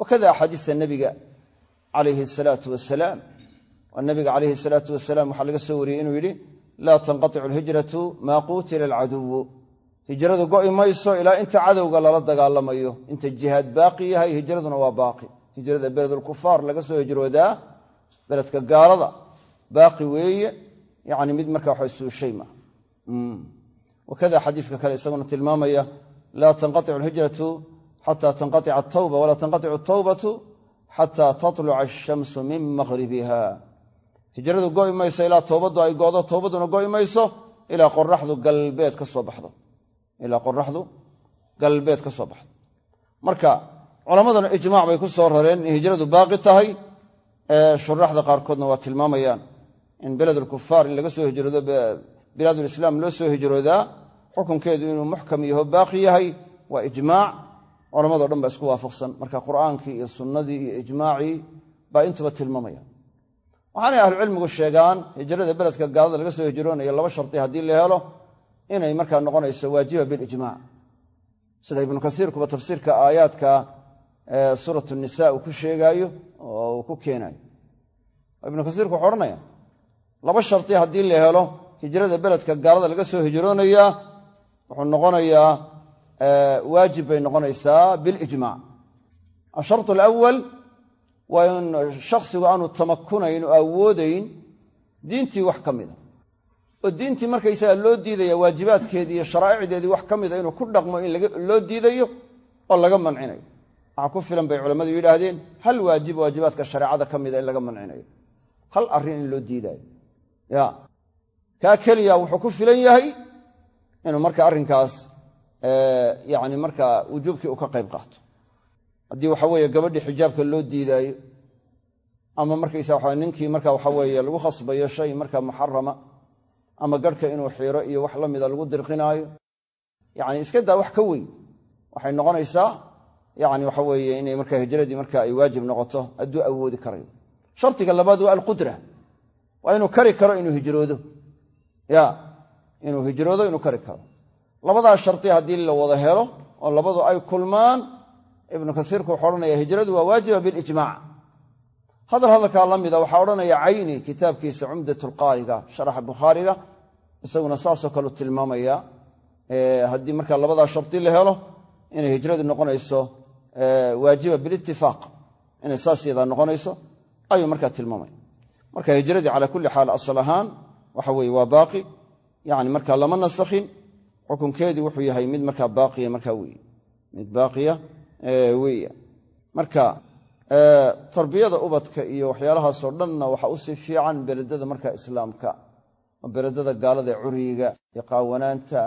wakada axaadiista nebiga calayhi asalaatu wasalaam waa nabiga calayhi salaatu wasalaam waxaa laga soo wariyey inuu yidhi laa tanqaicu alhijratu maa quutila alcaduwu. Hijradu go'i mayso ilaa inta cadowga lala dagaalamayo. Inta jihaad baaqi yahay hijraduna waa baaqi. Hijrada beledulkufaar laga soo hijroodaa beledka gaalada. Baaqi weeye yani mid marka waxa suushay ma. Wakada xadiiska kale isaguna tilmaamaya laa tanqaicu alhijratu xata tanqaica atawba walaa tanqaicu atawbatu xata tatluca ashamsu min maqhribiha hijradu go'i mayso ilaa toobaddu ay go'do toobaduna go'i mayso ilaa qoraxdu galbeed ka soo baxdo. Ilaa qoraxdu galbeed ka soo baxdo. Marka culammaduna ijmaac bay ku soo rareen in hijradu baaqi tahay shuraxda qaarkoodna waa tilmaamayaan. In beledulkufaar in laga soo hijroodo bilaadulislaam loo soo hijroodaa xukunkeedu inuu muxkam yaho baaqi yahay waa ijmaac. Culamado dhan baa isku waafaqsan. Marka qur'aankii iyo sunnadii iyo ijmaacii baa intuba tilmaamaya waxaanay ahlucilmigu sheegaan hijrada beledka gaalada laga soo hijroonayo laba sharti haddii la helo inay markaa noqonayso waajiba bilijmac sida ibnu kasiirkuba tafsiirka aayaadka suurat nisa uu ku sheegaayo oo uu ku keenayo ibnu kasiirku wuxuu odhanaya laba sharti haddii la helo hijrada beledka gaalada laga soo hijroonayaa wuxuu noqonayaa waajib bay noqonaysaa bilijmac ashart alawal waa in shakhsigu aanu tamakunayn oo awoodayn diintii wax ka mida oo diintii markaysaga loo diidaya waajibaadkeedii iyo sharaa'icdeedii wax ka mida inuu ku dhaqmo in loo diidayo oo laga mancinayo. Waxaa ku filan bay culammadu yidhaahdeen hal waajib waajibaadka shareecada ka mida in laga mancinayo? Hal arrin in loo diidaayo? Ya kaa keliya wuxuu ku filan yahay inuu marka arrinkaas yani markaa wujuubkii uu ka qayb qaato haddii waxa weeye gabadhii xijaabka loo diidaayo ama markaysa waxa ninkii marka waxa weeye lagu khasbayo shay marka muxarama ama garhka inuu xiiro iyo wax la mida lagu dirqinaayo yani iska daa wax ka weyn. Waxay noqonaysaa yani waxa weeye inay marka hijradii marka ay waajib noqoto hadduu awoodi karayo. Shardiga labaad waa alqudra. Waa inuu kari karo inuu hijroodo. Ya inuu hijroodo inuu kari karo. Labadaa shardi haddii la wada helo oo labadu ay kulmaan ibnu kasiirku wuxuu odhanaya hijradu waa waajiba bilijmac hadal hadalkaa la mida waxaa odhanaya cayni kitaabkiisa cumdatulqaariga sharaxa bukhaariga isaguna saasoo kaleu tilmaamaya haddii marka labadaa shardi la helo inay hijradu noqonayso waajiba bilitifaaq inay saas yadaa noqonayso ayuu markaa tilmaamaya. Marka hijradii cala kulli xaal asal ahaan waxa weye waa baaqi yani marka lama nasakhin xukunkeedii wuxuu yahay mid markaa baaqiya markaa wey mid baaqiya weya marka tarbiyada ubadka iyo waxyaalahaasoo dhanna waxa u sii fiican beledada marka islaamka. Oo beledada gaalada curyiga iyo qaawanaanta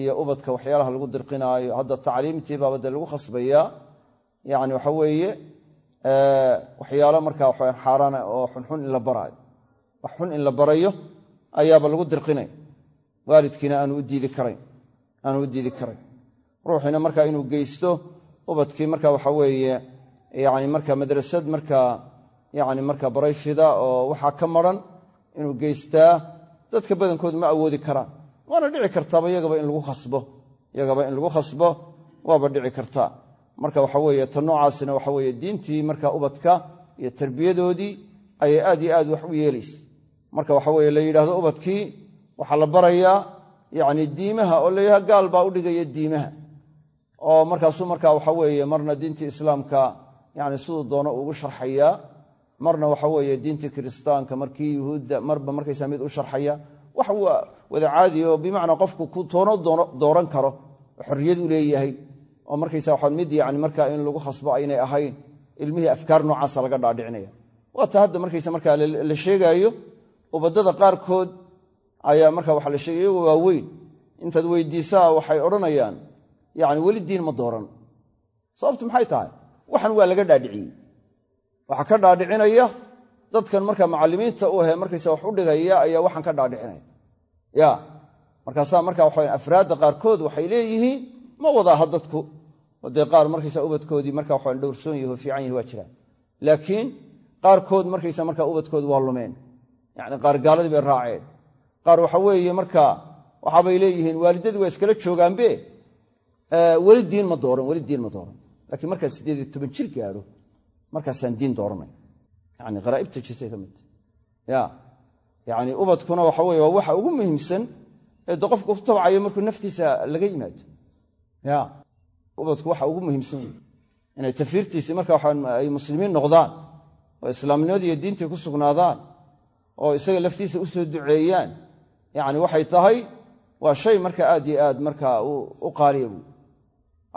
iyo ubadka waxyaalaha lagu dirqinaayo. Hadda tacliimtii baaba dee lagu khasbayaa. Yani waxa weeye waxyaalo markaa xaaraana oo xunxun in la baraayo wax xun in la barayo ayaaba lagu dirqinaya waalidkiina aanu u diidi karayn. Aanu u diidi karayn. Ruuxiina marka inuu geysto ubadkii marka waxa weeye yani marka madrasad markaa yani marka barayfida oo waxaa ka maran inuu geystaa dadka badankood ma awoodi karaan. Waana dhici kartaaba iyagaba in lagu khasbo iyagaba in lagu khasbo waaba dhici kartaa. Marka waxa weeye ta noocaasina waxa weeye diintii marka ubadka iyo tarbiyadoodii ayay aad iyo aad wax u yeelaysa marka waxa weye la yidhahdo ubadkii waxaa la barayaa yani diimaha oo laydhaha gaal baa u dhigaya diimaha oo markaasuu marka waxa weeye marna diintii islaamka yani siduu doono ugu sharxayaa marna waxa weeye diintii kiristaanka markii yuhuudda marba markaysaa mid u sharxaya wax waa wada caadi oo bimacnaa qofku ku toono dooran karo xorriyad u leeyahay oo markaysa waa mid yani markaa in lagu khasbo aynay ahayn ilmihii afkaar noocaasa laga dhaadhicinaya. Waata hadda markaysa markaa la sheegaayo ubadada qaarkood ayaa marka waxa la sheegay iyagoo waaweyn. Intaad weydiisaa waxay odhanayaan yani weli diin ma dooran. Sababtu maxay tahay? Waxan waa laga dhaadhiciyey. Waxaa ka dhaadhicinaya dadkan marka macalimiinta u ahe markaysa wax u dhigaya ayaa waxaan ka dhaadhicinaya. Ya markaasaa marka waxa afraadda qaarkood waxay leeyihiin ma wada aha dadku. Dee qaar markaysa ubadkoodii marka waxa dhowrsoon yahi oo fiican yahi waa jiraan. Laakiin qaarkood markaysa marka ubadkoodi waa lumeen. Yani qaar gaaladii bay raaceen. Qaar waa iskala joogaanbe weli diin ma dooran weli diin ma dooran. Lakiin markaa siddeed iyo toban jir gaadho markaasaan diin dooranay. Yani kharaa'ibta jirtay ka midta ya yani ubadkuna waxa weye waa waxa ugu muhiimsan ee de qofku ku tabcayo markuu naftiisa laga yimaado. Ya ubadku waxa ugu muhiimsan wey inay tafiirtiisii marka ay muslimiin noqdaan oo islaamnimadii iyo diintii ku sugnaadaan oo isaga laftiisa u soo duceeyaan yani waxay tahay waa shay marka aad yo aad marka u qaaliya buy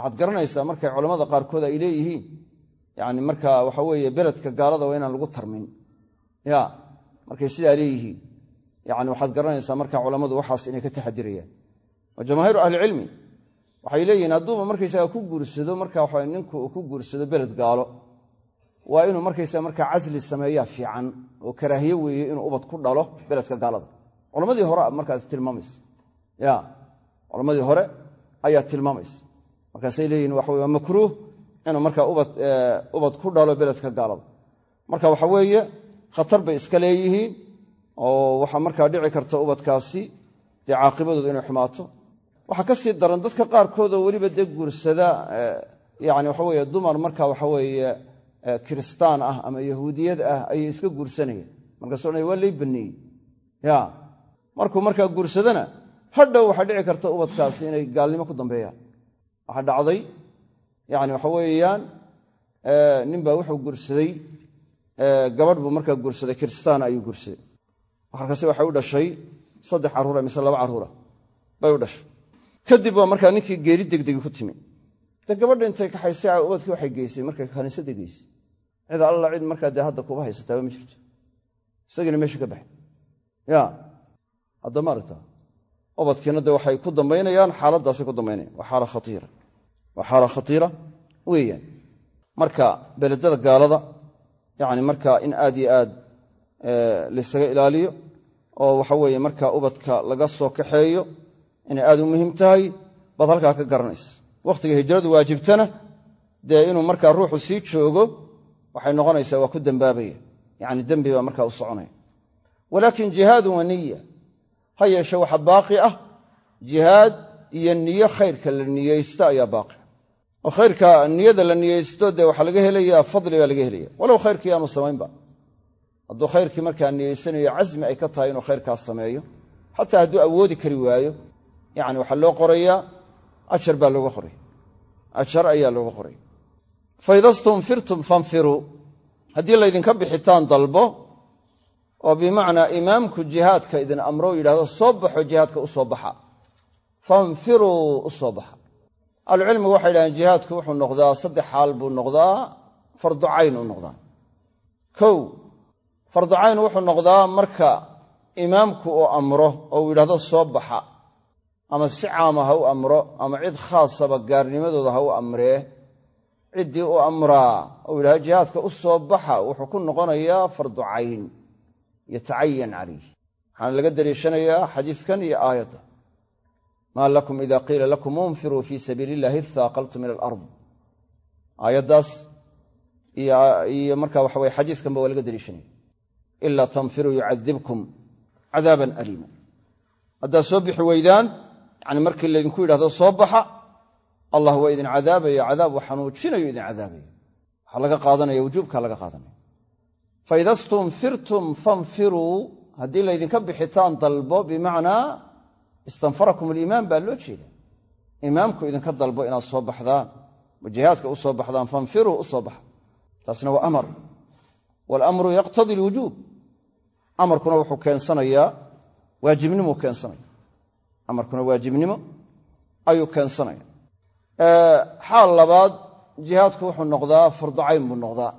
waxaad garanaysaa markay culammada qaarkood ay leeyihiin yani marka waxa weeye beledka gaalada waa inaan lagu tarmin. Ya markay sidaa leeyihiin. Yani waxaad garanaysaa marka culammadu waxaas inay ka taxadirayaan wa jamaahiiru ahlicilmi waxay leeyihiin hadduuba markaysaga ku guursado marka waxa ninku uu ku guursado beled gaalo waa inuu markaysaga marka casli sameeyaa fiican oo karaahiye weeye inuu ubad ku dhalo beledka gaalada. Culammadii hore markaas tilmaamaysa. Ya culammadii hore ayaa tilmaamaysa markaasay leeyihiin waxa waa makruuh inuu marka ubad ku dhalo beledka gaalada. Marka waxa weeye khatar bay iska leeyihiin oo waxaa markaa dhici karta ubadkaasi dee caaqibadooda inay xumaato. Waxaa ka sii daran dadka qaarkood oo weliba dee guursada yani waxa weye dumar marka waxa weeye kiristaan ah ama yahuudiyad ah ayay iska guursanayeen. Markaasu odhanaya waa lay baneeyey ya markuu markaa guursadana hadhow waxaa dhici karta ubadkaasi inay gaalnimo ku dambeeyaan waxaa dhacday yani waxa weeyaan nin baa wuxuu guursaday gabadh buu markaa guursaday kiristaan ayuu guursaday. Markaase waxay u dhashay saddex carruura mise laba carruura bay u dhashay. Kadib baa markaa ninkii geeri degdegi ku timi. De gabadha intay kaxaysay ubadkii waxay geysay markay kaniisada geysay. Cid alla cid markaa dee hadda kuba haysataaba ma jirto. Isagiina meesha ka baxay. Ya hadda maaragta ubadkiina de waxay ku dambaynayaan xaaladdaasay ku dambaynayan waa xaala khaiira waa xaala khatiira weeyaan. Marka beledada gaalada yani marka in aad yo aad laysaga ilaaliyo oo waxa weeye marka ubadka laga soo kaxeeyo inay aad u muhiim tahay baad halkaa ka garanaysa wakhtiga hijradu waajibtana dee inuu markaa ruuxu sii joogo waxay noqonaysaa waa ku dembaabaya yani dembi baa markaa u soconaya. Walaakin jihaadun wa niya ha yeeshe waxa baaqi ah jihaad iyo niyo khayrka la niyeysto ayaa baaqi oo khayrka niyada la niyeysto dee waxaa laga helayaa fadli baa laga helaya walow khayrkii aanu samaynba. Hadduu khayrkii markaa niyeysanayo casmi ay ka tahay inuu khayrkaas sameeyo. Xataa hadduu awoodi kari waayo yani waxaa loo qorayaa ajar baa looga qoraya ajar ayaa looga qoraya faida stunfirtum fanfiruu. Haddii laydinka bixitaan dalbo oo bimacnaa imaamku jihaadka idin amro yidhahdo soo baxo jihaadka u soo baxa. Fanfiruu u soo baxa ahlucilmigu waxay yidhahdeen jihaadku wuxuu noqdaa saddex xaal buu noqdaa fardu cayn u noqdaa. Kow fardu cayn wuxuu noqdaa marka imaamku uu amro oo uu yidhahdo soo baxa ama si caama ha u amro ama cid khaasaba gaarnimadooda ha u amree ciddii u amraa ou yidhahdo jihaadka u soo baxa wuxuu ku noqonayaa fardu cayn yatacayan calayh waxaana laga daliishanayaa xadiiskan iyo aayadda maa lakum ida qiila lakum unfiruu fii sabiili illahi ithaaqaltum ila alard. Aayaddaas iyo marka waxa weye xadiiskanba waa laga daliishanaya ilaa tanfiruu yucadibkum cadaaban aliima haddaad soo bixi weydaan yani markii laydinku yidhahdo soo baxa allah waa idin cadaabaya cadaab uu idin cadaabaya. Waxaa laga qaadanaya wujuubka laga qaadanaya. Faida fanfiruu haddii laydinka bixitaan dalbo bimacnaa istanfarakum aliimaan baa loo jeeda imaamku idinka dalbo inaad soo baxdaan oo jihaadka u soo baxdaan fanfiruu u soo baxa taasna waa amar. Waalamru yaqtadii alwujuub. Amarkuna wuxuu keensanayaa waajibnimuu keensanaya. Amarkuna waajibnimo ayuu keensanaya. Xaal labaad jihaadku wuxuu noqdaa farducayn buu noqdaa.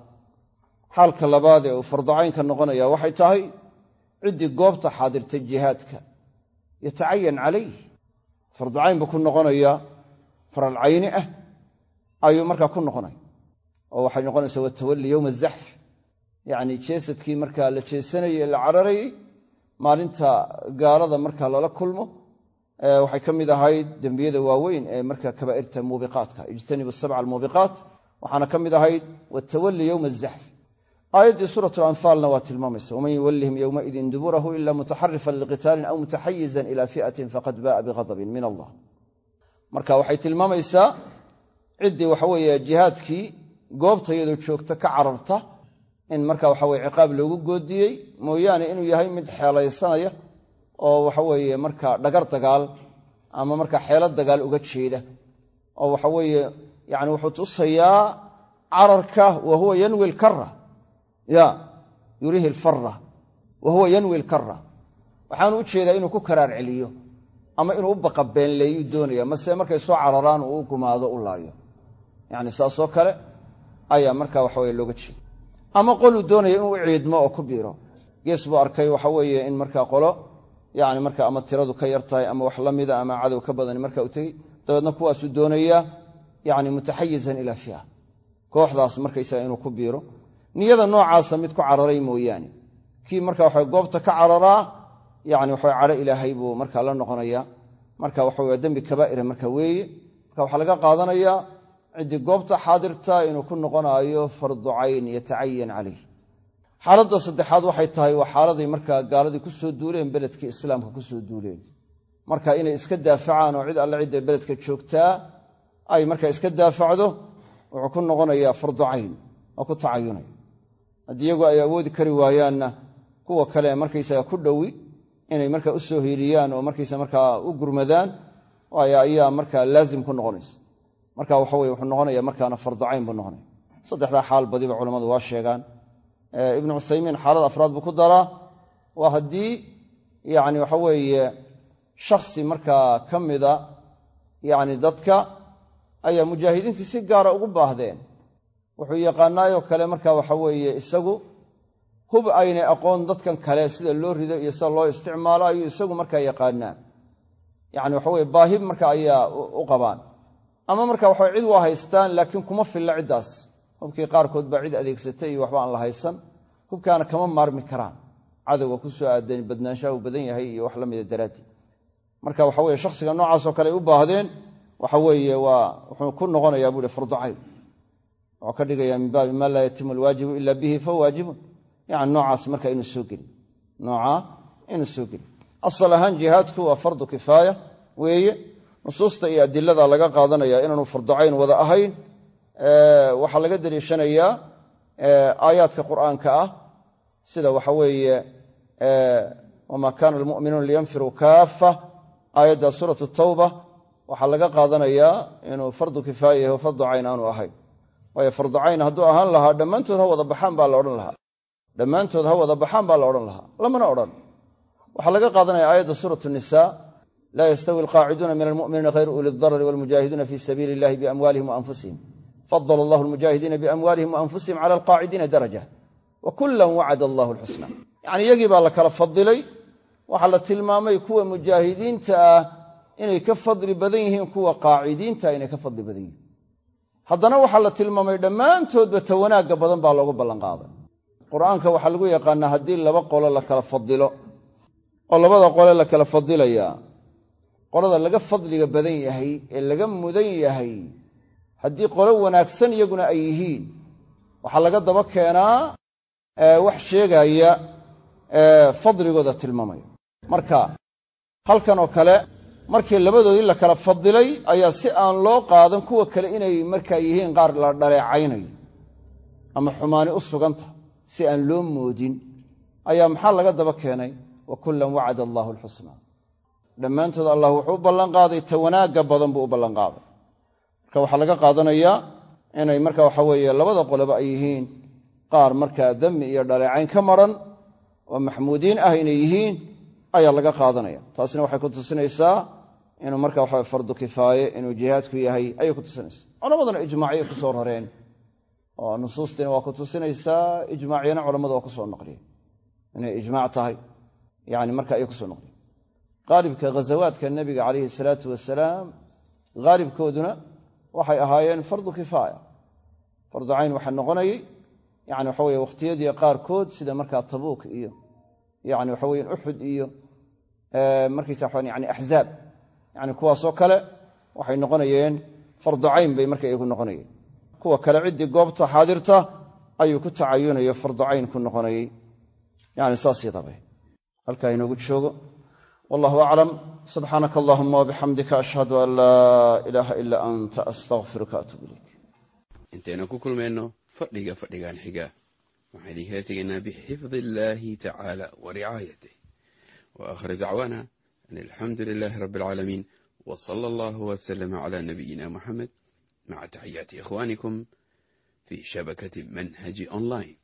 Xaalka labaad ee uu farducaynka noqonaya waxay tahay ciddii goobta xaadirtay jihaadka yatacayan calayh farducayn buu ku noqonayaa faral cayni ah ayuu markaa ku noqonaya oo waxay noqonaysaa watawalli yowma azaxf yacni jeesadkii markaa la jeesanayay ee la cararayey maalinta gaalada markaa lala kulmo waxay ka mid ahayd dembiyada waaweyn ee markaa kabaa'irta muubiqaatka ijtanibu sabca almuubiqaat waxaana ka mid ahayd watawalli yowma azaxf aayaddii suurat alanfaalna waa tilmaamaysa. Waman yuwallihim yowmaidin duburahu ila mutaxarifan liqitaalin aw mutaxayizan ila fi'atin faqad ba'a bighadabin min allah. Marka waxay tilmaamaysaa ciddii waxaweeye jihaadkii goobta iyadoo joogta ka cararta in marka waxaweye ciqaab loogu goodiyey mooyaane inuu yahay mid xeelaysanaya oo waxaweeye marka dhagar dagaal ama marka xeelo dagaal uga jeeda. Oo waxaweeye yani wuxuu tusayaa cararka wa huwa yanwi ya yurihi alfara wa huwa yanwi lkara waxaanu u jeedaa inuu ku karaar celiyo ama inuu u baqabeenleeyuu doonaya mase markay soo cararaan uu gumaado u laayo. Yani saasoo kale ayaa marka waxaweye looga jeeda ama qoluu doonaya inuu u ciidmo oo ku biiro. Gees buu arkay waxa weeye in markaa qolo yani marka ama tiradu ka yar tahay ama wax la mida ama cadow ka badani marka u tegey dabeedna kuwaasuu doonayaa yani mutaxayizan ilaa fiha kooxdaas markaysaga inuu ku biiro niyada noocaasa mid ku cararay mooyaane. Kii marka waxa goobta ka cararaa yani waxa cadho ilaahay buu marka la noqonaya. Marka waxa waa dembi kabaa'ira marka weeye marka waxaa laga qaadanayaa ciddii goobta xaadirta inuu ku noqonaayo fardu cayn yatacayan calayh. Xaaladda saddexaad waxay tahay waa xaaladay markaa gaaladii ku soo duuleen beledkii islaamka ku soo duuleen. Marka inay iska daafacaan oo cid alle cidda beledka joogtaa ay markaa iska daafacdo wuxuu ku noqonayaa fardu oo ku tacayunaya haddii iyagu ay awoodi kari waayaanna kuwa kale markaysaga ku dhowi inay markaa u soo hiiliyaan oo markaysa markaa u gurmadaan ayaa markaa laazim ku noqonaysa. Marka waxaweye wuxuu noqonaya markaana fardu cayn buu noqonaya. Saddexdaa xaal badiba culammadu waa sheegaan. Ibnu cuthaymiin xaalad afraad buu ku daraa. Waa haddii yani waxa weeye shaksi markaa ka mida yani dadka ayaa mujaahidiintii si gaara ugu baahdeen wuxuu yaqaanaayoo kale marka waxa weeye isagu hub aynay aqoon dadkan kale sida loo rido iyo sida loo isticmaalo ayuu isagu markaa yaqaanaa. Yani waxaweye baahi marka ayaa u qabaan. Ama marka waxa cid waa haystaan laakiin kuma filla ciddaas. Hubkii qaarkood baa cid adeegsatay iyo waxba aan la haysan. Hubkaana kama maarmi karaan. Cadowga ku soo aadan badnaanshaha uu badan yahay iyo wax la mida daraadii marka waxa weye shakhsiga noocaasoo kale ay u baahdeen waxa weeye waa wuxuu ku noqonayaa buu ihi fardu cayn wuxuu ka dhigayaa min baabi maa laa yatimu alwaajibu ila bihi fahuwa waajibun. Yani noocaas marka inuu soo gelin. Noocaa inuu soo gelin. Asal ahaan jihaadku waa fardu kifaaya weeye. Nusuusta iyo adilada laga qaadanaya inaanu fardu cayn wada ahayn waxaa laga daliishanayaa aayaadka qur'aanka ah. Sida waxa weeye wamaa kaana almu'minuuna liyanfiruu kaaffa aayadda suuratu tawba. Waxaa laga qaadanayaa inuu fardu kifaaya yahay oo fardu aanu ahayn waayo fardu cayn hadduu ahaan lahaa dhammaantood ha wada baxaan baa la odhan lahaa. Dhammaantood ha wada baxaan baa la odhan lahaa. Lamana odhan. Waxaa laga qaadanaya aayadda suuratu nisa laa yastawi alqaaciduuna min almu'miniina hayru uli darari walmujaahiduuna fii sabiili illahi biamwaalihim waanfusihim fadl allah almujaahidiina biamwaalihim waanfusihim cala alqaacidiina daraja. Wa kulan wacada allahu alxusna. Yacni iyagii baa la kala fadilay waxaa la tilmaamay kuwa mujaahidiinta ah inay ka fadli badan yihiin kuwa qaacidiinta inay ka fadli badan yihiin haddana waxaa la tilmaamay dhammaantoodba ta wanaagga badan baa loogu ballanqaaday. Qur'aanka waxaa lagu yaqaanaa haddii laba qolo la kala fadilo oo labada qole la kala fadilayaa qolada laga fadliga badan yahay ee laga mudan yahay haddii qolo wanaagsan iyaguna ay yihiin waxaa laga daba keenaa wax sheegaya fadligooda tilmaamaya. Marka halkan oo kale markii labadoodii la kala fadilay ayaa si aan loo qaadan kuwa kale inay markaa yihiin qaar la dhaleecaynayo ama xumaani u suganta si aan loo moodin. Ayaa maxaa laga daba keenay? Wa kullan wacada allaahu alxusnaa. Dhammaantood allah wuxuu u ballanqaaday ta wanaagga badan buu u ballanqaaday marka waxaa laga qaadanayaa inay marka waxa weeye labada qoleba ay yihiin qaar markaa dami iyo dhaleecayn ka maran oo maxmuudiin ah inay yihiin ayaa laga qaadanaya. Taasina waxay ku tusinaysaa inuu marka waxa fardu kifaaye inuu jihaadku yahay ayay ku tusinaysaa culammaduna ijmaaciyay ku rareen. Oo nusuustiina waa ku tusinaysaa ijmaaciyana culammadu waa ku soo naqliyeen inay ijmaac tahay yani marka ayay ku soo naqliyeen qaalibka ghazawaadka nebiga calayhi salaatu wasalaam haalibkooduna waxay ahaayeen fardu kifaaya. Fardu cayn waxaa noqonayay yani waxa weye wakhtiyadii qaarkood sida markaa tabuuk iyo yani waxa weye uxud iyo markiisa waxaan yani axzaab yani kuwaasoo kale waxay noqonayeen fardu bay marka iyagu noqonayeen. Kuwa kale ciddii goobta xaadirta ayuu ku tacayunayo fardu ku noqonayey. Yani saas yadabe halkaa inoogu joogo. Wallahu aclam. Subxaanaka allahuma wabixamdika ashhadu an laa ilaaha ilaa anta astaqfiruka atuub ilayk. Intaynu ku kulmayno fadhiga fadhigan xiga. Waxaan idinkala tegaynaa bixifdi illaahi tacaala wa ricaayatih wa alxamdu lilaahi rabbi alcaalamiin wa sala allahu wasalama cala nabiyina muxamed maca taxiyaati ikhwaanikum fi shabakati manhaji online